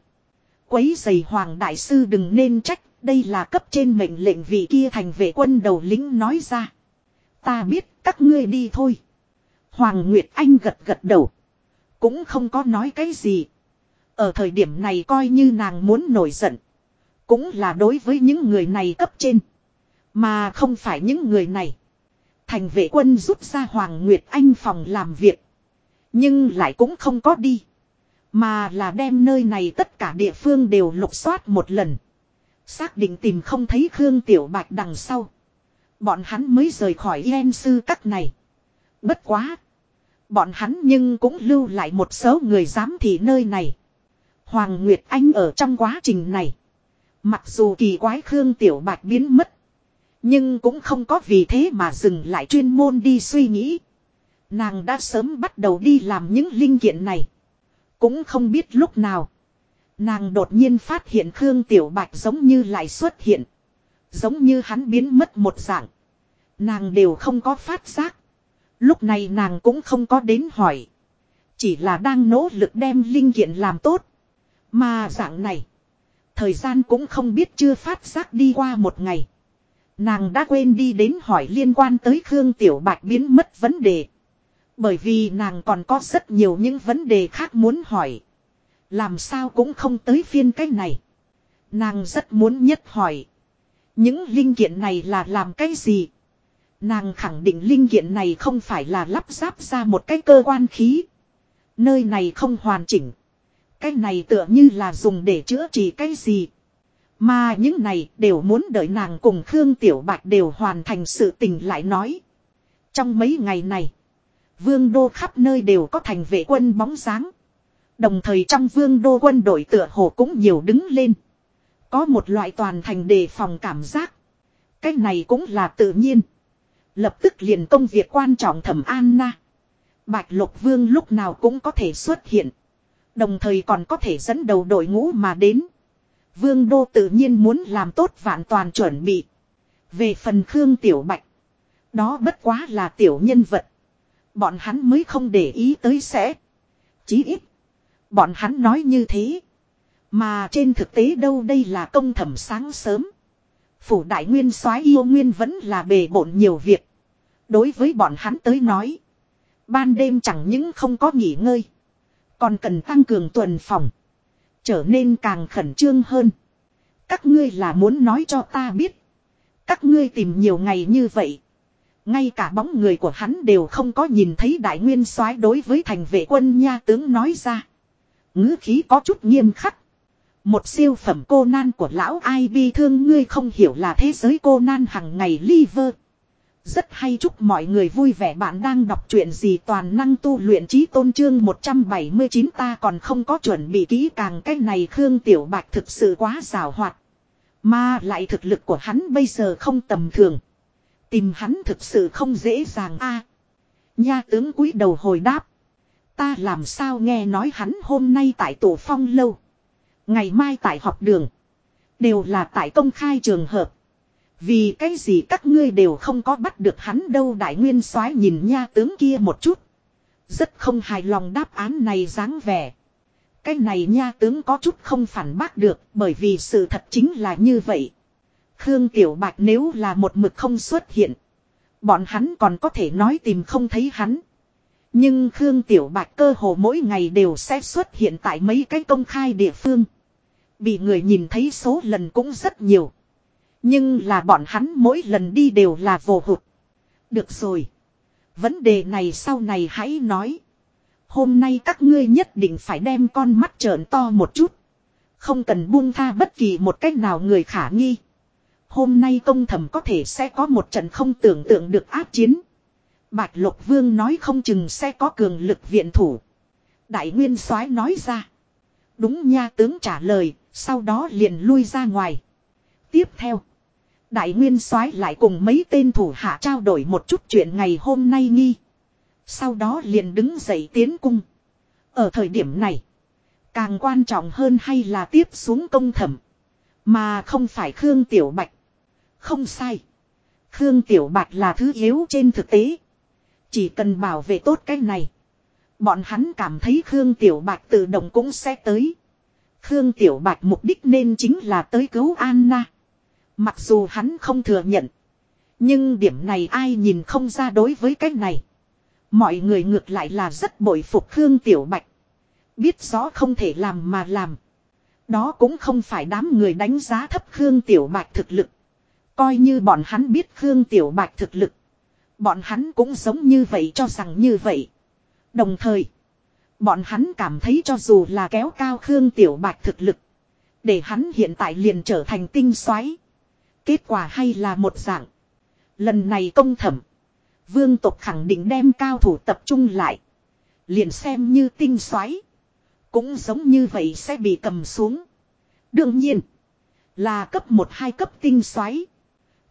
Quấy giày hoàng đại sư đừng nên trách, đây là cấp trên mệnh lệnh vị kia thành vệ quân đầu lính nói ra. Ta biết các ngươi đi thôi. Hoàng Nguyệt Anh gật gật đầu. Cũng không có nói cái gì. Ở thời điểm này coi như nàng muốn nổi giận. Cũng là đối với những người này cấp trên. Mà không phải những người này. Thành vệ quân rút ra Hoàng Nguyệt Anh phòng làm việc. Nhưng lại cũng không có đi. Mà là đem nơi này tất cả địa phương đều lục soát một lần. Xác định tìm không thấy Khương Tiểu Bạch đằng sau. Bọn hắn mới rời khỏi yên sư các này. Bất quá. Bọn hắn nhưng cũng lưu lại một số người giám thị nơi này. Hoàng Nguyệt Anh ở trong quá trình này. Mặc dù kỳ quái Khương Tiểu Bạch biến mất. Nhưng cũng không có vì thế mà dừng lại chuyên môn đi suy nghĩ. Nàng đã sớm bắt đầu đi làm những linh kiện này. Cũng không biết lúc nào. Nàng đột nhiên phát hiện Khương Tiểu Bạch giống như lại xuất hiện. Giống như hắn biến mất một dạng. Nàng đều không có phát giác. Lúc này nàng cũng không có đến hỏi. Chỉ là đang nỗ lực đem linh kiện làm tốt. Mà dạng này. Thời gian cũng không biết chưa phát giác đi qua một ngày. Nàng đã quên đi đến hỏi liên quan tới Khương Tiểu Bạch biến mất vấn đề. Bởi vì nàng còn có rất nhiều những vấn đề khác muốn hỏi. Làm sao cũng không tới phiên cái này. Nàng rất muốn nhất hỏi. Những linh kiện này là làm cái gì? Nàng khẳng định linh kiện này không phải là lắp ráp ra một cái cơ quan khí. Nơi này không hoàn chỉnh. Cái này tựa như là dùng để chữa trị cái gì. Mà những này đều muốn đợi nàng cùng Khương Tiểu Bạch đều hoàn thành sự tình lại nói. Trong mấy ngày này, vương đô khắp nơi đều có thành vệ quân bóng dáng. Đồng thời trong vương đô quân đội tựa hồ cũng nhiều đứng lên. Có một loại toàn thành đề phòng cảm giác. Cái này cũng là tự nhiên. Lập tức liền công việc quan trọng thẩm an na. Bạch lục vương lúc nào cũng có thể xuất hiện. Đồng thời còn có thể dẫn đầu đội ngũ mà đến. Vương đô tự nhiên muốn làm tốt vạn toàn chuẩn bị. Về phần Khương Tiểu Bạch. Đó bất quá là tiểu nhân vật. Bọn hắn mới không để ý tới sẽ. Chí ít. Bọn hắn nói như thế. Mà trên thực tế đâu đây là công thẩm sáng sớm. Phủ đại nguyên soái yêu nguyên vẫn là bề bộn nhiều việc. Đối với bọn hắn tới nói. Ban đêm chẳng những không có nghỉ ngơi. Còn cần tăng cường tuần phòng trở nên càng khẩn trương hơn. Các ngươi là muốn nói cho ta biết. Các ngươi tìm nhiều ngày như vậy. Ngay cả bóng người của hắn đều không có nhìn thấy đại nguyên soái đối với thành vệ quân nha tướng nói ra. ngữ khí có chút nghiêm khắc. Một siêu phẩm cô nan của lão ai bi thương ngươi không hiểu là thế giới cô nan hằng ngày liver. Rất hay chúc mọi người vui vẻ bạn đang đọc chuyện gì toàn năng tu luyện trí tôn trương 179 ta còn không có chuẩn bị kỹ càng cái này Khương Tiểu Bạch thực sự quá rào hoạt. Mà lại thực lực của hắn bây giờ không tầm thường. Tìm hắn thực sự không dễ dàng a. nha tướng cúi đầu hồi đáp. Ta làm sao nghe nói hắn hôm nay tại tổ phong lâu. Ngày mai tại học đường. Đều là tại công khai trường hợp. Vì cái gì các ngươi đều không có bắt được hắn đâu, đại nguyên soái nhìn nha tướng kia một chút. Rất không hài lòng đáp án này dáng vẻ. Cái này nha tướng có chút không phản bác được, bởi vì sự thật chính là như vậy. Khương Tiểu Bạch nếu là một mực không xuất hiện. Bọn hắn còn có thể nói tìm không thấy hắn. Nhưng Khương Tiểu Bạch cơ hồ mỗi ngày đều sẽ xuất hiện tại mấy cái công khai địa phương. Bị người nhìn thấy số lần cũng rất nhiều. Nhưng là bọn hắn mỗi lần đi đều là vô hụt. Được rồi. Vấn đề này sau này hãy nói. Hôm nay các ngươi nhất định phải đem con mắt trợn to một chút. Không cần buông tha bất kỳ một cách nào người khả nghi. Hôm nay công thẩm có thể sẽ có một trận không tưởng tượng được áp chiến. Bạch Lộc Vương nói không chừng sẽ có cường lực viện thủ. Đại Nguyên soái nói ra. Đúng nha tướng trả lời, sau đó liền lui ra ngoài. Tiếp theo. Đại Nguyên soái lại cùng mấy tên thủ hạ trao đổi một chút chuyện ngày hôm nay nghi. Sau đó liền đứng dậy tiến cung. Ở thời điểm này. Càng quan trọng hơn hay là tiếp xuống công thẩm. Mà không phải Khương Tiểu Bạch. Không sai. Khương Tiểu Bạch là thứ yếu trên thực tế. Chỉ cần bảo vệ tốt cái này. Bọn hắn cảm thấy Khương Tiểu Bạch tự động cũng sẽ tới. Khương Tiểu Bạch mục đích nên chính là tới cứu Anna. Mặc dù hắn không thừa nhận. Nhưng điểm này ai nhìn không ra đối với cái này. Mọi người ngược lại là rất bội phục Khương Tiểu Bạch. Biết rõ không thể làm mà làm. Đó cũng không phải đám người đánh giá thấp Khương Tiểu Bạch thực lực. Coi như bọn hắn biết Khương Tiểu Bạch thực lực. Bọn hắn cũng giống như vậy cho rằng như vậy. Đồng thời. Bọn hắn cảm thấy cho dù là kéo cao Khương Tiểu Bạch thực lực. Để hắn hiện tại liền trở thành tinh xoáy. Kết quả hay là một dạng. Lần này công thẩm. Vương tộc khẳng định đem cao thủ tập trung lại. Liền xem như tinh xoáy. Cũng giống như vậy sẽ bị cầm xuống. Đương nhiên. Là cấp 1 hai cấp tinh xoáy.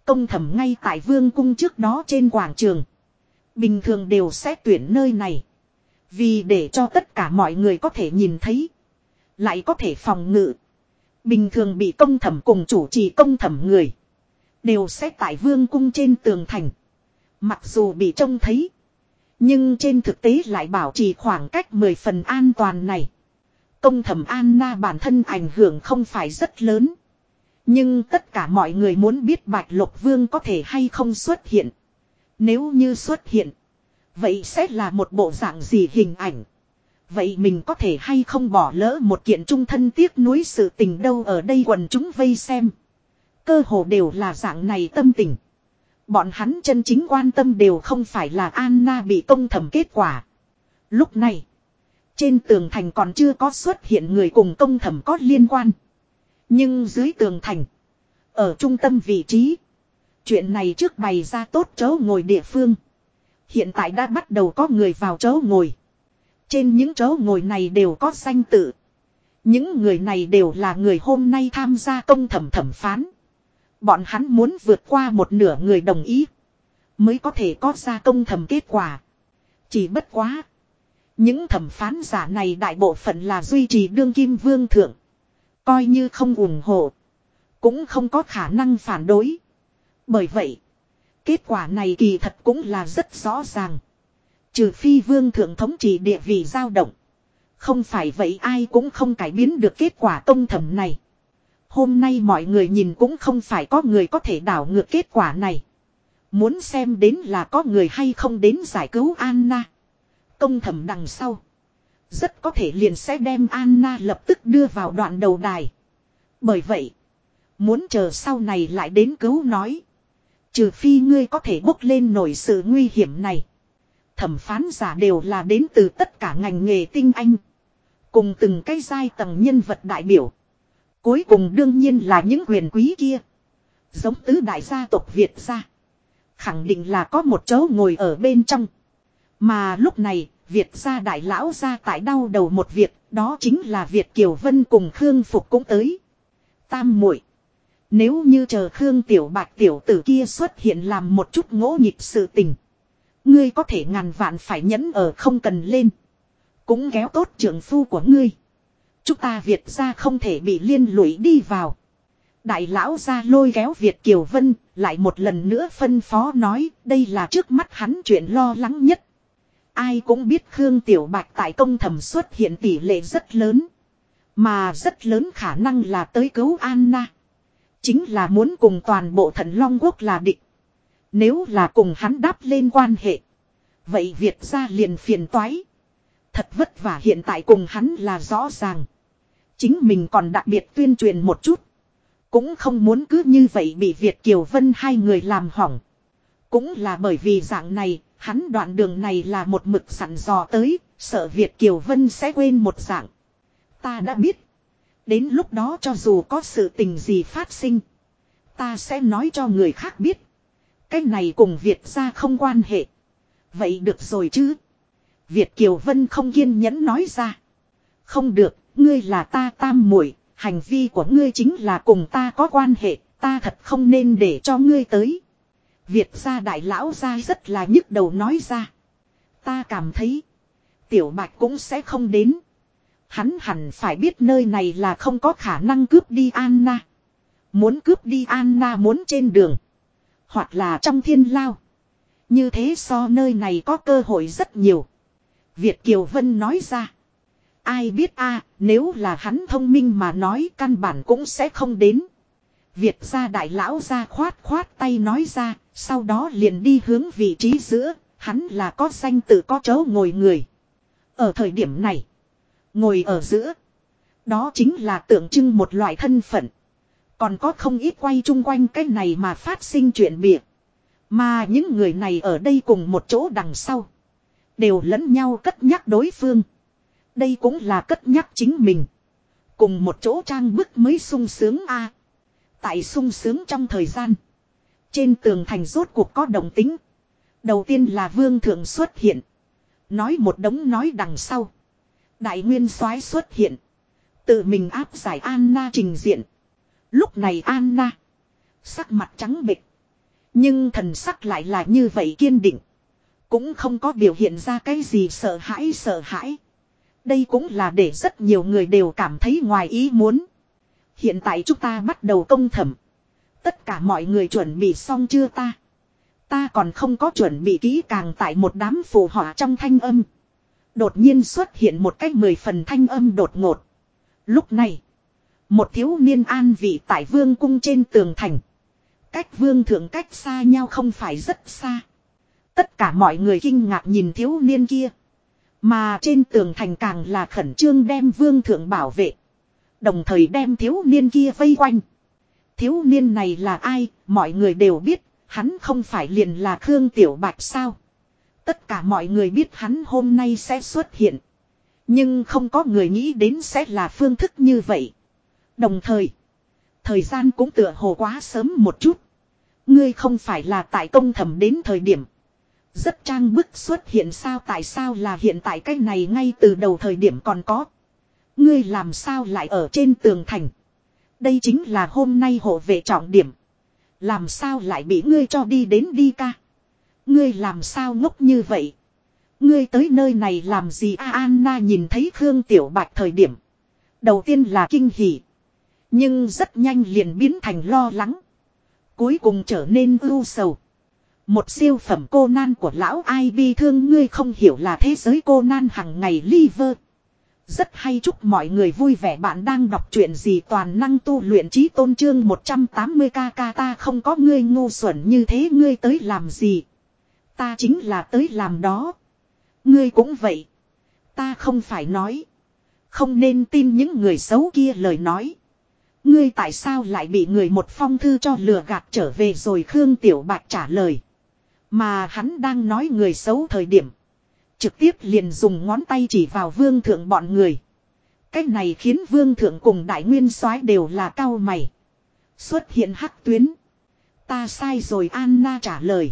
Công thẩm ngay tại vương cung trước đó trên quảng trường. Bình thường đều sẽ tuyển nơi này. Vì để cho tất cả mọi người có thể nhìn thấy. Lại có thể phòng ngự. Bình thường bị công thẩm cùng chủ trì công thẩm người. Đều sẽ tại vương cung trên tường thành. Mặc dù bị trông thấy. Nhưng trên thực tế lại bảo trì khoảng cách 10 phần an toàn này. Công thẩm Anna bản thân ảnh hưởng không phải rất lớn. Nhưng tất cả mọi người muốn biết Bạch Lộc Vương có thể hay không xuất hiện. Nếu như xuất hiện. Vậy sẽ là một bộ dạng gì hình ảnh. Vậy mình có thể hay không bỏ lỡ một kiện trung thân tiếc nuối sự tình đâu ở đây quần chúng vây xem. Cơ hồ đều là dạng này tâm tình. Bọn hắn chân chính quan tâm đều không phải là Anna bị công thẩm kết quả. Lúc này, trên tường thành còn chưa có xuất hiện người cùng công thẩm có liên quan. Nhưng dưới tường thành, ở trung tâm vị trí, chuyện này trước bày ra tốt chỗ ngồi địa phương. Hiện tại đã bắt đầu có người vào chỗ ngồi. Trên những chỗ ngồi này đều có danh tự. Những người này đều là người hôm nay tham gia công thẩm thẩm phán. Bọn hắn muốn vượt qua một nửa người đồng ý. Mới có thể có ra công thẩm kết quả. Chỉ bất quá. Những thẩm phán giả này đại bộ phận là duy trì đương kim vương thượng. Coi như không ủng hộ. Cũng không có khả năng phản đối. Bởi vậy. Kết quả này kỳ thật cũng là rất rõ ràng. Trừ phi vương thượng thống trị địa vị dao động. Không phải vậy ai cũng không cải biến được kết quả công thẩm này. Hôm nay mọi người nhìn cũng không phải có người có thể đảo ngược kết quả này. Muốn xem đến là có người hay không đến giải cứu Anna. Công thẩm đằng sau. Rất có thể liền sẽ đem Anna lập tức đưa vào đoạn đầu đài. Bởi vậy, muốn chờ sau này lại đến cứu nói. Trừ phi ngươi có thể bốc lên nổi sự nguy hiểm này. Thẩm phán giả đều là đến từ tất cả ngành nghề tinh anh. Cùng từng cái giai tầng nhân vật đại biểu. Cuối cùng đương nhiên là những quyền quý kia. Giống tứ đại gia tộc Việt gia. Khẳng định là có một chỗ ngồi ở bên trong. Mà lúc này, Việt gia đại lão gia tại đau đầu một việc, đó chính là Việt Kiều Vân cùng Khương Phục cũng tới. Tam muội Nếu như chờ Khương Tiểu Bạch Tiểu tử kia xuất hiện làm một chút ngỗ nhịp sự tình. Ngươi có thể ngàn vạn phải nhẫn ở không cần lên. Cũng kéo tốt trưởng phu của ngươi. Chúng ta Việt ra không thể bị liên lụy đi vào. Đại lão ra lôi kéo Việt Kiều Vân, lại một lần nữa phân phó nói, đây là trước mắt hắn chuyện lo lắng nhất. Ai cũng biết Khương Tiểu Bạch tại công thẩm xuất hiện tỷ lệ rất lớn. Mà rất lớn khả năng là tới cứu Anna. Chính là muốn cùng toàn bộ thần Long Quốc là địch. Nếu là cùng hắn đáp lên quan hệ. Vậy Việt ra liền phiền toái. Thật vất vả hiện tại cùng hắn là rõ ràng. Chính mình còn đặc biệt tuyên truyền một chút. Cũng không muốn cứ như vậy bị Việt Kiều Vân hai người làm hỏng. Cũng là bởi vì dạng này, hắn đoạn đường này là một mực sẵn dò tới, sợ Việt Kiều Vân sẽ quên một dạng. Ta đã biết. Đến lúc đó cho dù có sự tình gì phát sinh. Ta sẽ nói cho người khác biết. Cái này cùng Việt ra không quan hệ. Vậy được rồi chứ. Việt Kiều Vân không kiên nhẫn nói ra. Không được, ngươi là ta tam muội hành vi của ngươi chính là cùng ta có quan hệ, ta thật không nên để cho ngươi tới. Việt gia đại lão gia rất là nhức đầu nói ra. Ta cảm thấy, tiểu bạch cũng sẽ không đến. Hắn hẳn phải biết nơi này là không có khả năng cướp đi Anna. Muốn cướp đi Anna muốn trên đường. Hoặc là trong thiên lao. Như thế so nơi này có cơ hội rất nhiều. Việt Kiều Vân nói ra. Ai biết a nếu là hắn thông minh mà nói căn bản cũng sẽ không đến. Việt gia đại lão ra khoát khoát tay nói ra, sau đó liền đi hướng vị trí giữa, hắn là có danh tự có chỗ ngồi người. Ở thời điểm này, ngồi ở giữa, đó chính là tượng trưng một loại thân phận. Còn có không ít quay chung quanh cái này mà phát sinh chuyện bịa. Mà những người này ở đây cùng một chỗ đằng sau. Đều lẫn nhau cất nhắc đối phương. Đây cũng là cất nhắc chính mình. Cùng một chỗ trang bức mới sung sướng a. Tại sung sướng trong thời gian. Trên tường thành rốt cuộc có đồng tính. Đầu tiên là vương thượng xuất hiện. Nói một đống nói đằng sau. Đại nguyên soái xuất hiện. Tự mình áp giải Anna trình diện. Lúc này Anna. Sắc mặt trắng bệch. Nhưng thần sắc lại là như vậy kiên định. Cũng không có biểu hiện ra cái gì sợ hãi sợ hãi. Đây cũng là để rất nhiều người đều cảm thấy ngoài ý muốn. Hiện tại chúng ta bắt đầu công thẩm. Tất cả mọi người chuẩn bị xong chưa ta? Ta còn không có chuẩn bị kỹ càng tại một đám phù họa trong thanh âm. Đột nhiên xuất hiện một cách mười phần thanh âm đột ngột. Lúc này, một thiếu niên an vị tại vương cung trên tường thành. Cách vương thượng cách xa nhau không phải rất xa. Tất cả mọi người kinh ngạc nhìn thiếu niên kia. Mà trên tường thành càng là khẩn trương đem vương thượng bảo vệ. Đồng thời đem thiếu niên kia vây quanh. Thiếu niên này là ai, mọi người đều biết, hắn không phải liền là Khương Tiểu Bạch sao. Tất cả mọi người biết hắn hôm nay sẽ xuất hiện. Nhưng không có người nghĩ đến sẽ là phương thức như vậy. Đồng thời, thời gian cũng tựa hồ quá sớm một chút. Ngươi không phải là tại công thẩm đến thời điểm. Rất trang bức xuất hiện sao tại sao là hiện tại cái này ngay từ đầu thời điểm còn có. Ngươi làm sao lại ở trên tường thành. Đây chính là hôm nay hộ vệ trọng điểm. Làm sao lại bị ngươi cho đi đến đi ca. Ngươi làm sao ngốc như vậy. Ngươi tới nơi này làm gì a Anna nhìn thấy Khương Tiểu Bạch thời điểm. Đầu tiên là kinh hỉ. Nhưng rất nhanh liền biến thành lo lắng. Cuối cùng trở nên ưu sầu. Một siêu phẩm cô nan của lão ai bi thương ngươi không hiểu là thế giới cô nan hằng ngày liver. Rất hay chúc mọi người vui vẻ bạn đang đọc chuyện gì toàn năng tu luyện trí tôn trương 180k ta không có ngươi ngu xuẩn như thế ngươi tới làm gì. Ta chính là tới làm đó. Ngươi cũng vậy. Ta không phải nói. Không nên tin những người xấu kia lời nói. Ngươi tại sao lại bị người một phong thư cho lừa gạt trở về rồi Khương Tiểu Bạch trả lời. Mà hắn đang nói người xấu thời điểm. Trực tiếp liền dùng ngón tay chỉ vào vương thượng bọn người. Cái này khiến vương thượng cùng đại nguyên soái đều là cao mày. Xuất hiện hắc tuyến. Ta sai rồi Anna trả lời.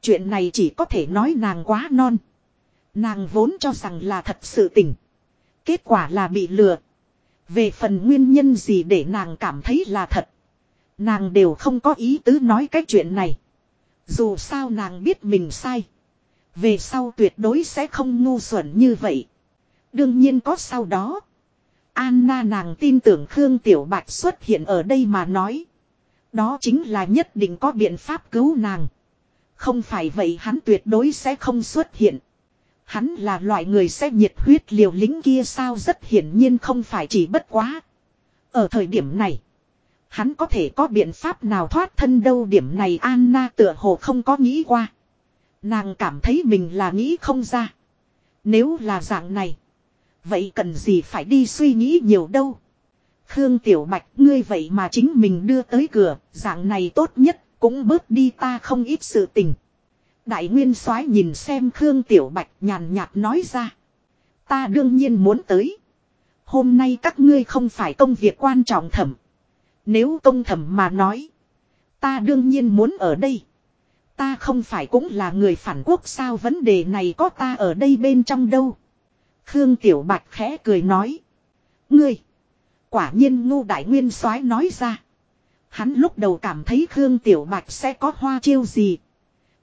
Chuyện này chỉ có thể nói nàng quá non. Nàng vốn cho rằng là thật sự tình. Kết quả là bị lừa. Về phần nguyên nhân gì để nàng cảm thấy là thật. Nàng đều không có ý tứ nói cái chuyện này. Dù sao nàng biết mình sai. Về sau tuyệt đối sẽ không ngu xuẩn như vậy. Đương nhiên có sau đó. Anna nàng tin tưởng Khương Tiểu Bạch xuất hiện ở đây mà nói. Đó chính là nhất định có biện pháp cứu nàng. Không phải vậy hắn tuyệt đối sẽ không xuất hiện. Hắn là loại người sẽ nhiệt huyết liều lính kia sao rất hiển nhiên không phải chỉ bất quá. Ở thời điểm này, hắn có thể có biện pháp nào thoát thân đâu điểm này Anna tựa hồ không có nghĩ qua. Nàng cảm thấy mình là nghĩ không ra. Nếu là dạng này, vậy cần gì phải đi suy nghĩ nhiều đâu. Khương Tiểu Bạch ngươi vậy mà chính mình đưa tới cửa, dạng này tốt nhất, cũng bớt đi ta không ít sự tình. Đại Nguyên soái nhìn xem Khương Tiểu Bạch nhàn nhạt nói ra. Ta đương nhiên muốn tới. Hôm nay các ngươi không phải công việc quan trọng thẩm. Nếu công thẩm mà nói. Ta đương nhiên muốn ở đây. Ta không phải cũng là người phản quốc sao vấn đề này có ta ở đây bên trong đâu. Khương Tiểu Bạch khẽ cười nói. Ngươi. Quả nhiên ngu đại nguyên soái nói ra. Hắn lúc đầu cảm thấy Khương Tiểu Bạch sẽ có hoa chiêu gì.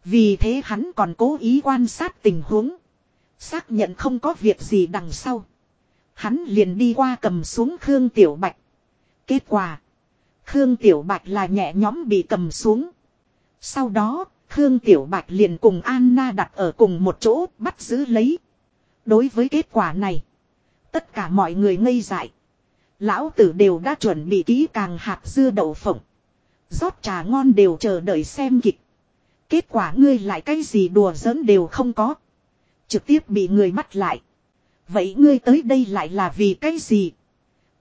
Vì thế hắn còn cố ý quan sát tình huống. Xác nhận không có việc gì đằng sau. Hắn liền đi qua cầm xuống Khương Tiểu Bạch. Kết quả. Khương Tiểu Bạch là nhẹ nhóm bị cầm xuống. Sau đó, Khương Tiểu Bạch liền cùng Anna đặt ở cùng một chỗ bắt giữ lấy. Đối với kết quả này, tất cả mọi người ngây dại. Lão tử đều đã chuẩn bị kỹ càng hạt dưa đậu phộng. rót trà ngon đều chờ đợi xem kịch. Kết quả ngươi lại cái gì đùa giỡn đều không có. Trực tiếp bị người bắt lại. Vậy ngươi tới đây lại là vì cái gì?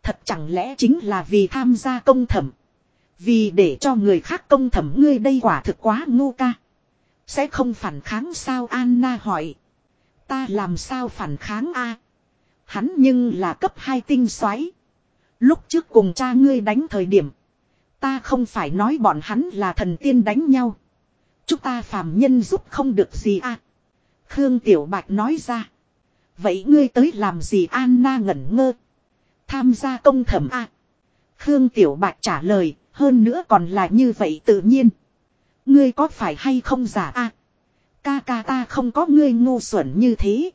Thật chẳng lẽ chính là vì tham gia công thẩm. Vì để cho người khác công thẩm ngươi đây quả thực quá ngu ca. Sẽ không phản kháng sao Anna hỏi. Ta làm sao phản kháng a? Hắn nhưng là cấp hai tinh xoáy. Lúc trước cùng cha ngươi đánh thời điểm. Ta không phải nói bọn hắn là thần tiên đánh nhau. Chúng ta phàm nhân giúp không được gì à. Khương Tiểu Bạch nói ra. Vậy ngươi tới làm gì Anna ngẩn ngơ. Tham gia công thẩm a, Khương Tiểu Bạch trả lời. Hơn nữa còn là như vậy tự nhiên. Ngươi có phải hay không giả a, Ca ca ta không có ngươi ngu xuẩn như thế.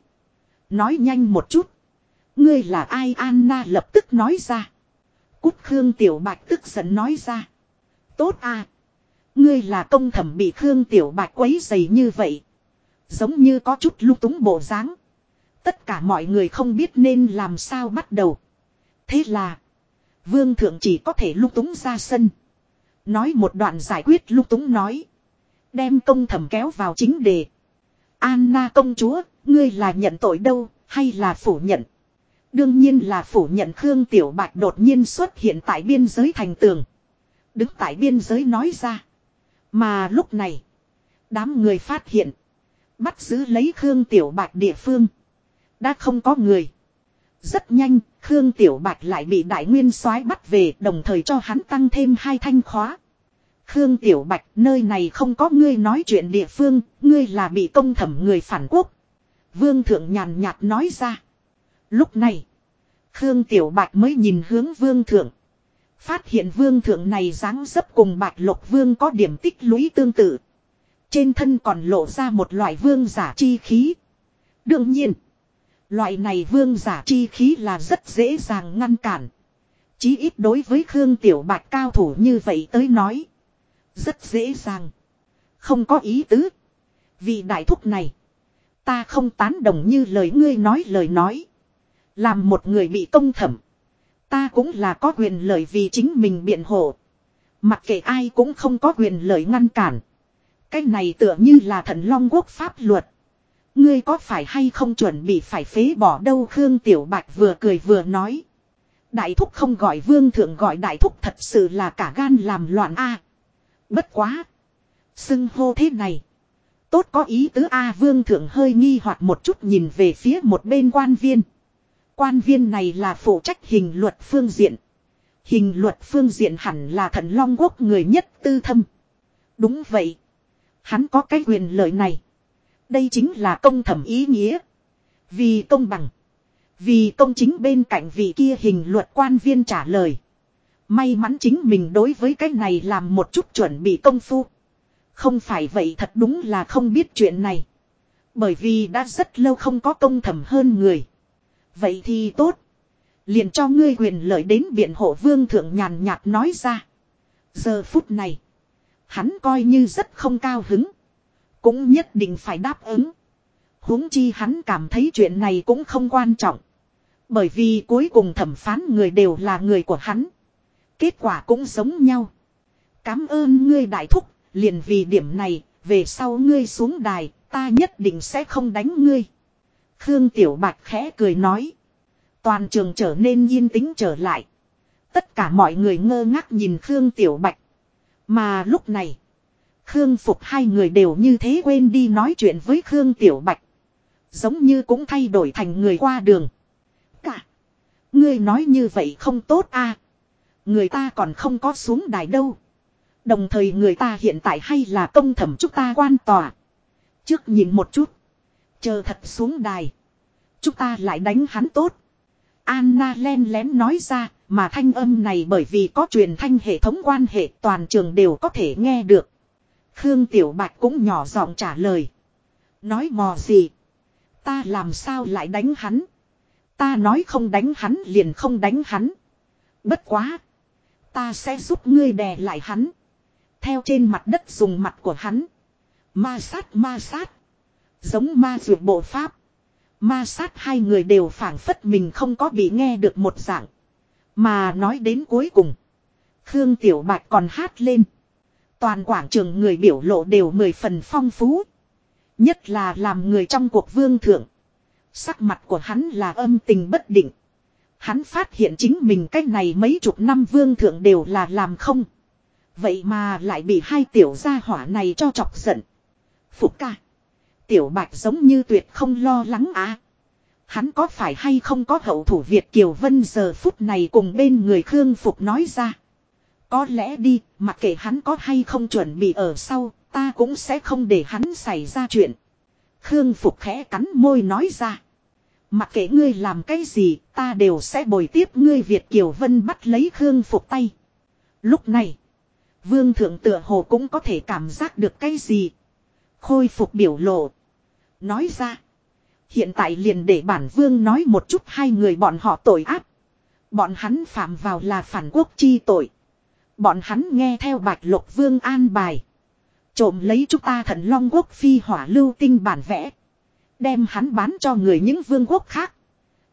Nói nhanh một chút. Ngươi là ai Anna lập tức nói ra. Cút Khương Tiểu Bạch tức giận nói ra. Tốt à. Ngươi là công thẩm bị Khương Tiểu Bạch quấy dày như vậy. Giống như có chút lung túng bộ dáng. Tất cả mọi người không biết nên làm sao bắt đầu. Thế là. Vương thượng chỉ có thể lung túng ra sân. Nói một đoạn giải quyết lung túng nói. Đem công thẩm kéo vào chính đề. Anna công chúa, ngươi là nhận tội đâu, hay là phủ nhận? Đương nhiên là phủ nhận Khương Tiểu Bạch đột nhiên xuất hiện tại biên giới thành tường. Đứng tại biên giới nói ra. Mà lúc này, đám người phát hiện, bắt giữ lấy Khương Tiểu Bạch địa phương. Đã không có người. Rất nhanh, Khương Tiểu Bạch lại bị đại nguyên soái bắt về đồng thời cho hắn tăng thêm hai thanh khóa. Khương Tiểu Bạch nơi này không có ngươi nói chuyện địa phương, ngươi là bị công thẩm người phản quốc. Vương Thượng nhàn nhạt nói ra. Lúc này, Khương Tiểu Bạch mới nhìn hướng Vương Thượng. Phát hiện Vương Thượng này dáng dấp cùng Bạch Lộc Vương có điểm tích lũy tương tự. Trên thân còn lộ ra một loại vương giả chi khí. Đương nhiên, loại này vương giả chi khí là rất dễ dàng ngăn cản. Chí ít đối với Khương Tiểu Bạch cao thủ như vậy tới nói. Rất dễ dàng. Không có ý tứ. Vì đại thúc này. Ta không tán đồng như lời ngươi nói lời nói. Làm một người bị công thẩm. Ta cũng là có quyền lợi vì chính mình biện hộ. Mặc kệ ai cũng không có quyền lợi ngăn cản. Cái này tựa như là thần long quốc pháp luật. Ngươi có phải hay không chuẩn bị phải phế bỏ đâu Khương Tiểu Bạch vừa cười vừa nói. Đại thúc không gọi vương thượng gọi đại thúc thật sự là cả gan làm loạn a. bất quá. Xưng hô thế này. Tốt có ý tứ A vương thượng hơi nghi hoặc một chút nhìn về phía một bên quan viên. Quan viên này là phụ trách hình luật phương diện. Hình luật phương diện hẳn là thần long quốc người nhất tư thâm. Đúng vậy. Hắn có cái quyền lợi này. Đây chính là công thẩm ý nghĩa. Vì công bằng. Vì công chính bên cạnh vị kia hình luật quan viên trả lời. May mắn chính mình đối với cái này làm một chút chuẩn bị công phu. Không phải vậy thật đúng là không biết chuyện này. Bởi vì đã rất lâu không có công thẩm hơn người. Vậy thì tốt. Liền cho ngươi quyền lợi đến biện hộ vương thượng nhàn nhạt nói ra. Giờ phút này. Hắn coi như rất không cao hứng. Cũng nhất định phải đáp ứng. huống chi hắn cảm thấy chuyện này cũng không quan trọng. Bởi vì cuối cùng thẩm phán người đều là người của hắn. Kết quả cũng giống nhau. Cám ơn ngươi đại thúc, liền vì điểm này, về sau ngươi xuống đài, ta nhất định sẽ không đánh ngươi. Khương Tiểu Bạch khẽ cười nói. Toàn trường trở nên yên tĩnh trở lại. Tất cả mọi người ngơ ngác nhìn Khương Tiểu Bạch. Mà lúc này, Khương Phục hai người đều như thế quên đi nói chuyện với Khương Tiểu Bạch. Giống như cũng thay đổi thành người qua đường. Cả. Ngươi nói như vậy không tốt a Người ta còn không có xuống đài đâu. Đồng thời người ta hiện tại hay là công thẩm chúng ta quan tòa. Trước nhìn một chút. Chờ thật xuống đài. Chúng ta lại đánh hắn tốt. Anna len lén nói ra, mà thanh âm này bởi vì có truyền thanh hệ thống quan hệ toàn trường đều có thể nghe được. Khương Tiểu Bạch cũng nhỏ giọng trả lời. Nói mò gì? Ta làm sao lại đánh hắn? Ta nói không đánh hắn liền không đánh hắn. Bất quá. Ta sẽ giúp ngươi đè lại hắn. Theo trên mặt đất dùng mặt của hắn. Ma sát ma sát. Giống ma dược bộ pháp. Ma sát hai người đều phản phất mình không có bị nghe được một dạng. Mà nói đến cuối cùng. Khương Tiểu Bạch còn hát lên. Toàn quảng trường người biểu lộ đều mười phần phong phú. Nhất là làm người trong cuộc vương thượng. Sắc mặt của hắn là âm tình bất định. Hắn phát hiện chính mình cách này mấy chục năm vương thượng đều là làm không. Vậy mà lại bị hai tiểu gia hỏa này cho chọc giận. Phục ca. Tiểu bạch giống như tuyệt không lo lắng á. Hắn có phải hay không có hậu thủ Việt Kiều Vân giờ phút này cùng bên người Khương Phục nói ra. Có lẽ đi, mặc kệ hắn có hay không chuẩn bị ở sau, ta cũng sẽ không để hắn xảy ra chuyện. Khương Phục khẽ cắn môi nói ra. Mặc kệ ngươi làm cái gì, ta đều sẽ bồi tiếp ngươi Việt Kiều Vân bắt lấy Khương Phục tay. Lúc này, Vương Thượng tựa hồ cũng có thể cảm giác được cái gì. Khôi phục biểu lộ. Nói ra. Hiện tại liền để bản Vương nói một chút hai người bọn họ tội ác. Bọn hắn phạm vào là phản quốc chi tội. Bọn hắn nghe theo bạch lục vương an bài. Trộm lấy chúng ta thần long quốc phi hỏa lưu tinh bản vẽ. Đem hắn bán cho người những vương quốc khác.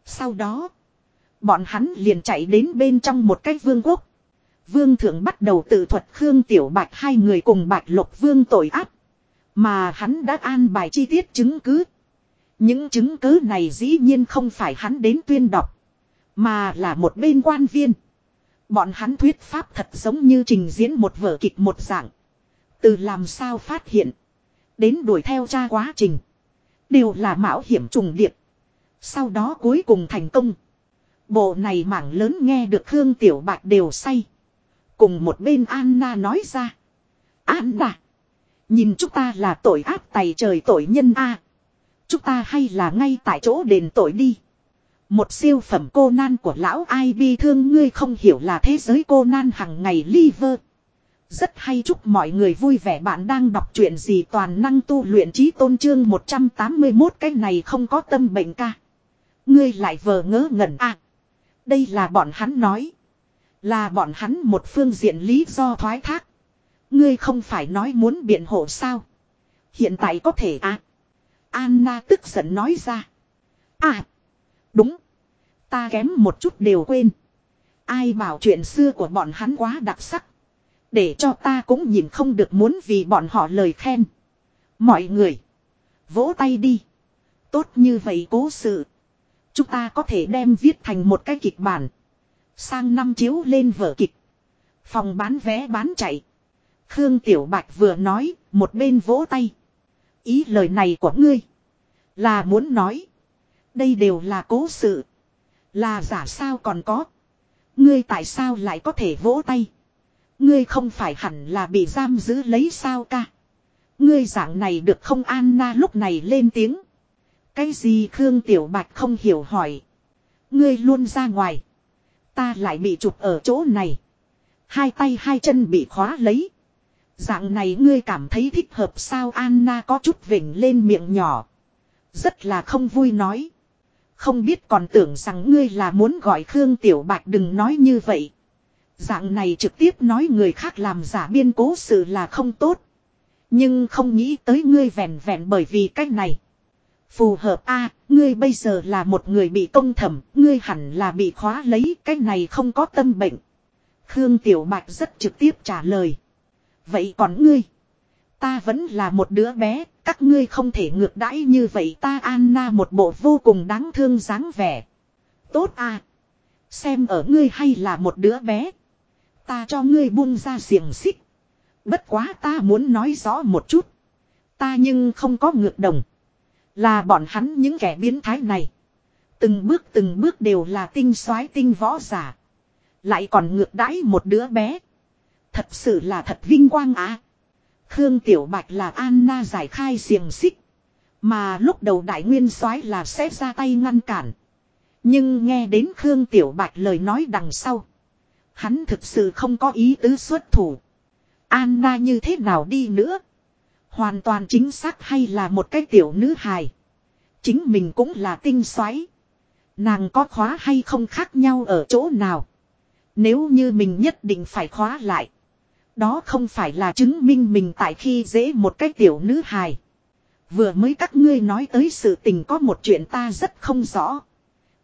Sau đó. Bọn hắn liền chạy đến bên trong một cái vương quốc. Vương thượng bắt đầu tự thuật Khương Tiểu Bạch hai người cùng Bạch Lục Vương tội ác. Mà hắn đã an bài chi tiết chứng cứ. Những chứng cứ này dĩ nhiên không phải hắn đến tuyên đọc. Mà là một bên quan viên. Bọn hắn thuyết pháp thật giống như trình diễn một vở kịch một dạng. Từ làm sao phát hiện. Đến đuổi theo tra quá trình. Đều là mạo hiểm trùng điệp. Sau đó cuối cùng thành công. Bộ này mảng lớn nghe được Khương Tiểu Bạch đều say. Cùng một bên Anna nói ra. Anna. Nhìn chúng ta là tội ác tày trời tội nhân a Chúng ta hay là ngay tại chỗ đền tội đi. Một siêu phẩm cô nan của lão ai bi thương ngươi không hiểu là thế giới cô nan hằng ngày liver. Rất hay chúc mọi người vui vẻ bạn đang đọc chuyện gì toàn năng tu luyện trí tôn trương 181 cái này không có tâm bệnh ca. Ngươi lại vờ ngớ ngẩn à. Đây là bọn hắn nói. Là bọn hắn một phương diện lý do thoái thác. Ngươi không phải nói muốn biện hộ sao. Hiện tại có thể à. Anna tức giận nói ra. À. Đúng. Ta kém một chút đều quên. Ai bảo chuyện xưa của bọn hắn quá đặc sắc. Để cho ta cũng nhìn không được muốn vì bọn họ lời khen. Mọi người. Vỗ tay đi. Tốt như vậy cố sự. Chúng ta có thể đem viết thành một cái kịch bản. Sang năm chiếu lên vở kịch. Phòng bán vé bán chạy. Khương Tiểu Bạch vừa nói, một bên vỗ tay. Ý lời này của ngươi. Là muốn nói. Đây đều là cố sự. Là giả sao còn có. Ngươi tại sao lại có thể vỗ tay. Ngươi không phải hẳn là bị giam giữ lấy sao ca. Ngươi dạng này được không Anna lúc này lên tiếng. Cái gì Khương Tiểu Bạch không hiểu hỏi. Ngươi luôn ra ngoài. Ta lại bị chụp ở chỗ này. Hai tay hai chân bị khóa lấy. Dạng này ngươi cảm thấy thích hợp sao Anna có chút vỉnh lên miệng nhỏ. Rất là không vui nói. Không biết còn tưởng rằng ngươi là muốn gọi Khương Tiểu Bạch đừng nói như vậy. Dạng này trực tiếp nói người khác làm giả biên cố sự là không tốt. Nhưng không nghĩ tới ngươi vẹn vẹn bởi vì cách này. Phù hợp a ngươi bây giờ là một người bị công thẩm, ngươi hẳn là bị khóa lấy, cái này không có tâm bệnh. Khương Tiểu Bạch rất trực tiếp trả lời. Vậy còn ngươi? Ta vẫn là một đứa bé, các ngươi không thể ngược đãi như vậy ta Anna một bộ vô cùng đáng thương dáng vẻ. Tốt à. Xem ở ngươi hay là một đứa bé. Ta cho ngươi buông ra xiềng xích. Bất quá ta muốn nói rõ một chút. Ta nhưng không có ngược đồng. Là bọn hắn những kẻ biến thái này. Từng bước từng bước đều là tinh soái tinh võ giả. Lại còn ngược đãi một đứa bé. Thật sự là thật vinh quang á. Khương Tiểu Bạch là Anna giải khai xiềng xích. Mà lúc đầu đại nguyên soái là sẽ ra tay ngăn cản. Nhưng nghe đến Khương Tiểu Bạch lời nói đằng sau. Hắn thực sự không có ý tứ xuất thủ. Anna như thế nào đi nữa? Hoàn toàn chính xác hay là một cái tiểu nữ hài. Chính mình cũng là tinh xoáy. Nàng có khóa hay không khác nhau ở chỗ nào. Nếu như mình nhất định phải khóa lại. Đó không phải là chứng minh mình tại khi dễ một cái tiểu nữ hài. Vừa mới các ngươi nói tới sự tình có một chuyện ta rất không rõ.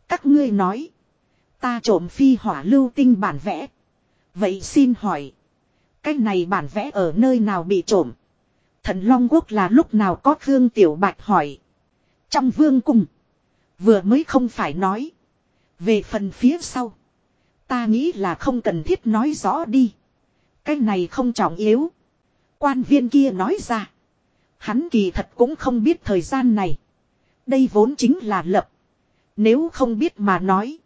Các ngươi nói. Ta trộm phi hỏa lưu tinh bản vẽ. Vậy xin hỏi. Cái này bản vẽ ở nơi nào bị trộm? Thần Long Quốc là lúc nào có Khương Tiểu Bạch hỏi. Trong vương cung. Vừa mới không phải nói. Về phần phía sau. Ta nghĩ là không cần thiết nói rõ đi. Cái này không trọng yếu. Quan viên kia nói ra. Hắn kỳ thật cũng không biết thời gian này. Đây vốn chính là lập. Nếu không biết mà nói.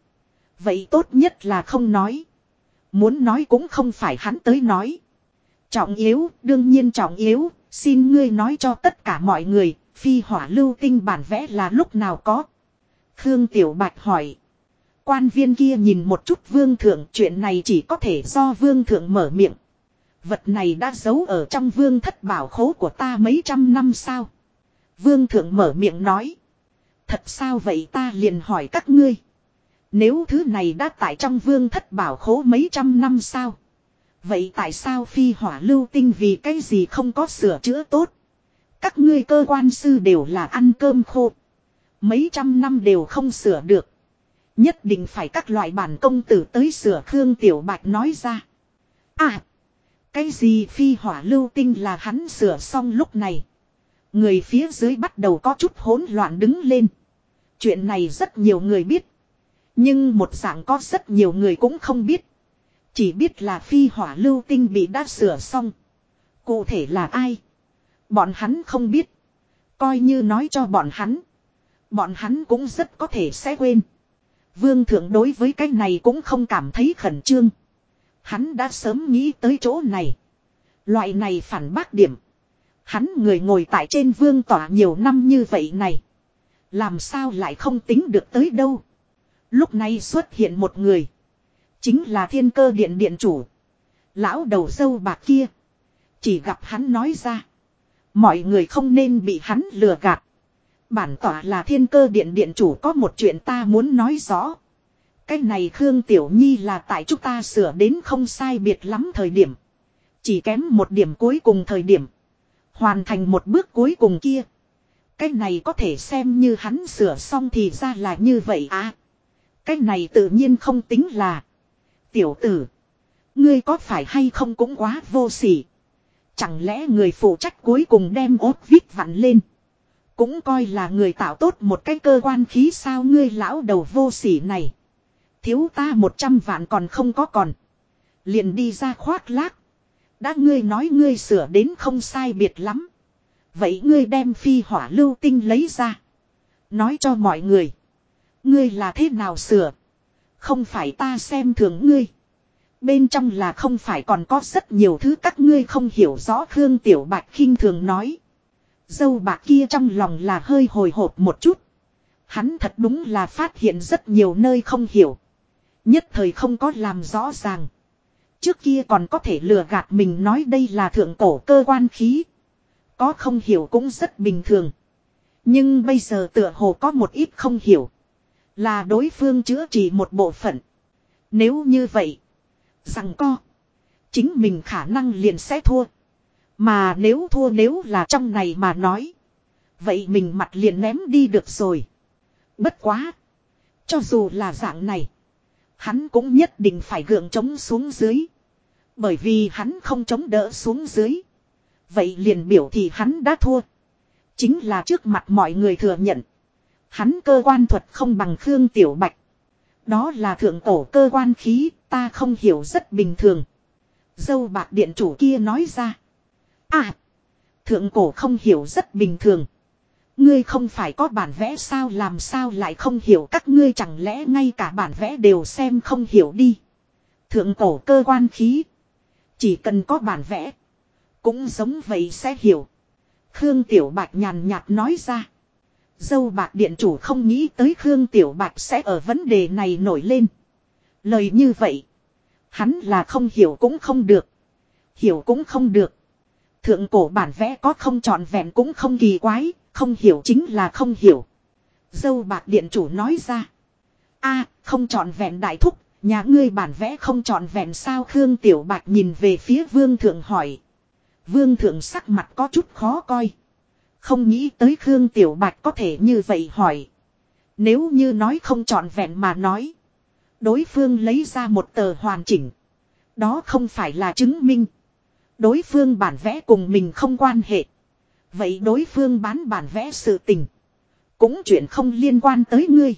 Vậy tốt nhất là không nói. Muốn nói cũng không phải hắn tới nói. Trọng yếu, đương nhiên trọng yếu, xin ngươi nói cho tất cả mọi người, phi hỏa lưu tinh bản vẽ là lúc nào có. Khương Tiểu Bạch hỏi. Quan viên kia nhìn một chút vương thượng chuyện này chỉ có thể do vương thượng mở miệng. Vật này đã giấu ở trong vương thất bảo khố của ta mấy trăm năm sao. Vương thượng mở miệng nói. Thật sao vậy ta liền hỏi các ngươi. Nếu thứ này đã tại trong vương thất bảo khố mấy trăm năm sao. Vậy tại sao phi hỏa lưu tinh vì cái gì không có sửa chữa tốt. Các ngươi cơ quan sư đều là ăn cơm khô. Mấy trăm năm đều không sửa được. Nhất định phải các loại bản công tử tới sửa Khương Tiểu Bạch nói ra. À! Cái gì phi hỏa lưu tinh là hắn sửa xong lúc này. Người phía dưới bắt đầu có chút hỗn loạn đứng lên. Chuyện này rất nhiều người biết. Nhưng một dạng có rất nhiều người cũng không biết. Chỉ biết là phi hỏa lưu tinh bị đã sửa xong. Cụ thể là ai? Bọn hắn không biết. Coi như nói cho bọn hắn. Bọn hắn cũng rất có thể sẽ quên. Vương thượng đối với cái này cũng không cảm thấy khẩn trương. Hắn đã sớm nghĩ tới chỗ này. Loại này phản bác điểm. Hắn người ngồi tại trên vương tỏa nhiều năm như vậy này. Làm sao lại không tính được tới đâu. Lúc này xuất hiện một người. Chính là thiên cơ điện điện chủ. Lão đầu dâu bạc kia. Chỉ gặp hắn nói ra. Mọi người không nên bị hắn lừa gạt. Bản tỏa là thiên cơ điện điện chủ có một chuyện ta muốn nói rõ. Cái này Khương Tiểu Nhi là tại chúng ta sửa đến không sai biệt lắm thời điểm. Chỉ kém một điểm cuối cùng thời điểm. Hoàn thành một bước cuối cùng kia. Cái này có thể xem như hắn sửa xong thì ra là như vậy à. Cái này tự nhiên không tính là. Tiểu tử. Ngươi có phải hay không cũng quá vô sỉ. Chẳng lẽ người phụ trách cuối cùng đem ốt vít vặn lên. Cũng coi là người tạo tốt một cái cơ quan khí sao ngươi lão đầu vô sỉ này. Thiếu ta một trăm vạn còn không có còn. Liền đi ra khoác lác. Đã ngươi nói ngươi sửa đến không sai biệt lắm. Vậy ngươi đem phi hỏa lưu tinh lấy ra. Nói cho mọi người. Ngươi là thế nào sửa. Không phải ta xem thường ngươi. Bên trong là không phải còn có rất nhiều thứ các ngươi không hiểu rõ Khương Tiểu Bạch khinh thường nói. Dâu bạc kia trong lòng là hơi hồi hộp một chút. Hắn thật đúng là phát hiện rất nhiều nơi không hiểu. Nhất thời không có làm rõ ràng. Trước kia còn có thể lừa gạt mình nói đây là thượng cổ cơ quan khí. Có không hiểu cũng rất bình thường. Nhưng bây giờ tựa hồ có một ít không hiểu. Là đối phương chữa trị một bộ phận. Nếu như vậy. Rằng co. Chính mình khả năng liền sẽ thua. Mà nếu thua nếu là trong này mà nói. Vậy mình mặt liền ném đi được rồi. Bất quá. Cho dù là dạng này. Hắn cũng nhất định phải gượng chống xuống dưới. Bởi vì hắn không chống đỡ xuống dưới. Vậy liền biểu thì hắn đã thua. Chính là trước mặt mọi người thừa nhận. Hắn cơ quan thuật không bằng Khương Tiểu Bạch. Đó là thượng tổ cơ quan khí, ta không hiểu rất bình thường. Dâu bạc điện chủ kia nói ra. À, thượng cổ không hiểu rất bình thường. Ngươi không phải có bản vẽ sao, làm sao lại không hiểu các ngươi chẳng lẽ ngay cả bản vẽ đều xem không hiểu đi. Thượng cổ cơ quan khí. Chỉ cần có bản vẽ. Cũng giống vậy sẽ hiểu. Khương Tiểu Bạch nhàn nhạt nói ra. Dâu bạc điện chủ không nghĩ tới Khương Tiểu Bạch sẽ ở vấn đề này nổi lên. Lời như vậy. Hắn là không hiểu cũng không được. Hiểu cũng không được. Thượng cổ bản vẽ có không trọn vẹn cũng không kỳ quái. Không hiểu chính là không hiểu. Dâu bạc điện chủ nói ra. a, không trọn vẹn đại thúc. Nhà ngươi bản vẽ không trọn vẹn sao Khương Tiểu bạc nhìn về phía vương thượng hỏi. Vương thượng sắc mặt có chút khó coi. Không nghĩ tới Khương Tiểu bạc có thể như vậy hỏi. Nếu như nói không trọn vẹn mà nói. Đối phương lấy ra một tờ hoàn chỉnh. Đó không phải là chứng minh. Đối phương bản vẽ cùng mình không quan hệ. Vậy đối phương bán bản vẽ sự tình. Cũng chuyện không liên quan tới ngươi.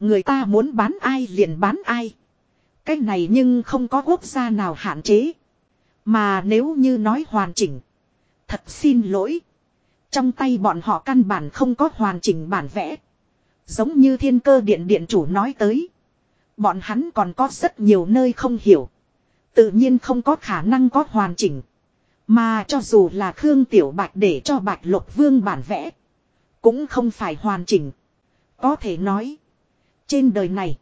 Người ta muốn bán ai liền bán ai. Cái này nhưng không có quốc gia nào hạn chế. Mà nếu như nói hoàn chỉnh. Thật xin lỗi. Trong tay bọn họ căn bản không có hoàn chỉnh bản vẽ. Giống như thiên cơ điện điện chủ nói tới. Bọn hắn còn có rất nhiều nơi không hiểu. Tự nhiên không có khả năng có hoàn chỉnh. Mà cho dù là Khương Tiểu Bạch để cho Bạch Lục Vương bản vẽ. Cũng không phải hoàn chỉnh. Có thể nói. Trên đời này.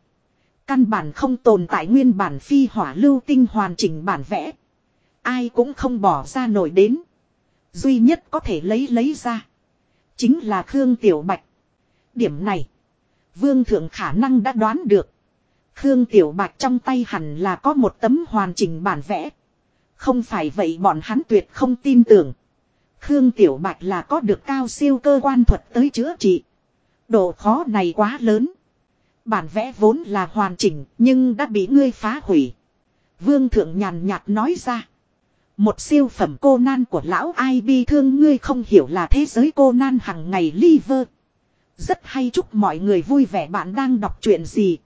Căn bản không tồn tại nguyên bản phi hỏa lưu tinh hoàn chỉnh bản vẽ. Ai cũng không bỏ ra nổi đến. Duy nhất có thể lấy lấy ra. Chính là Khương Tiểu Bạch. Điểm này. Vương thượng khả năng đã đoán được. Khương Tiểu Bạch trong tay hẳn là có một tấm hoàn chỉnh bản vẽ. Không phải vậy bọn hắn tuyệt không tin tưởng. Khương Tiểu Bạch là có được cao siêu cơ quan thuật tới chữa trị. Độ khó này quá lớn. Bản vẽ vốn là hoàn chỉnh, nhưng đã bị ngươi phá hủy. Vương thượng nhàn nhạt nói ra. Một siêu phẩm cô nan của lão ai bi thương ngươi không hiểu là thế giới cô nan hằng ngày liver. Rất hay chúc mọi người vui vẻ bạn đang đọc chuyện gì.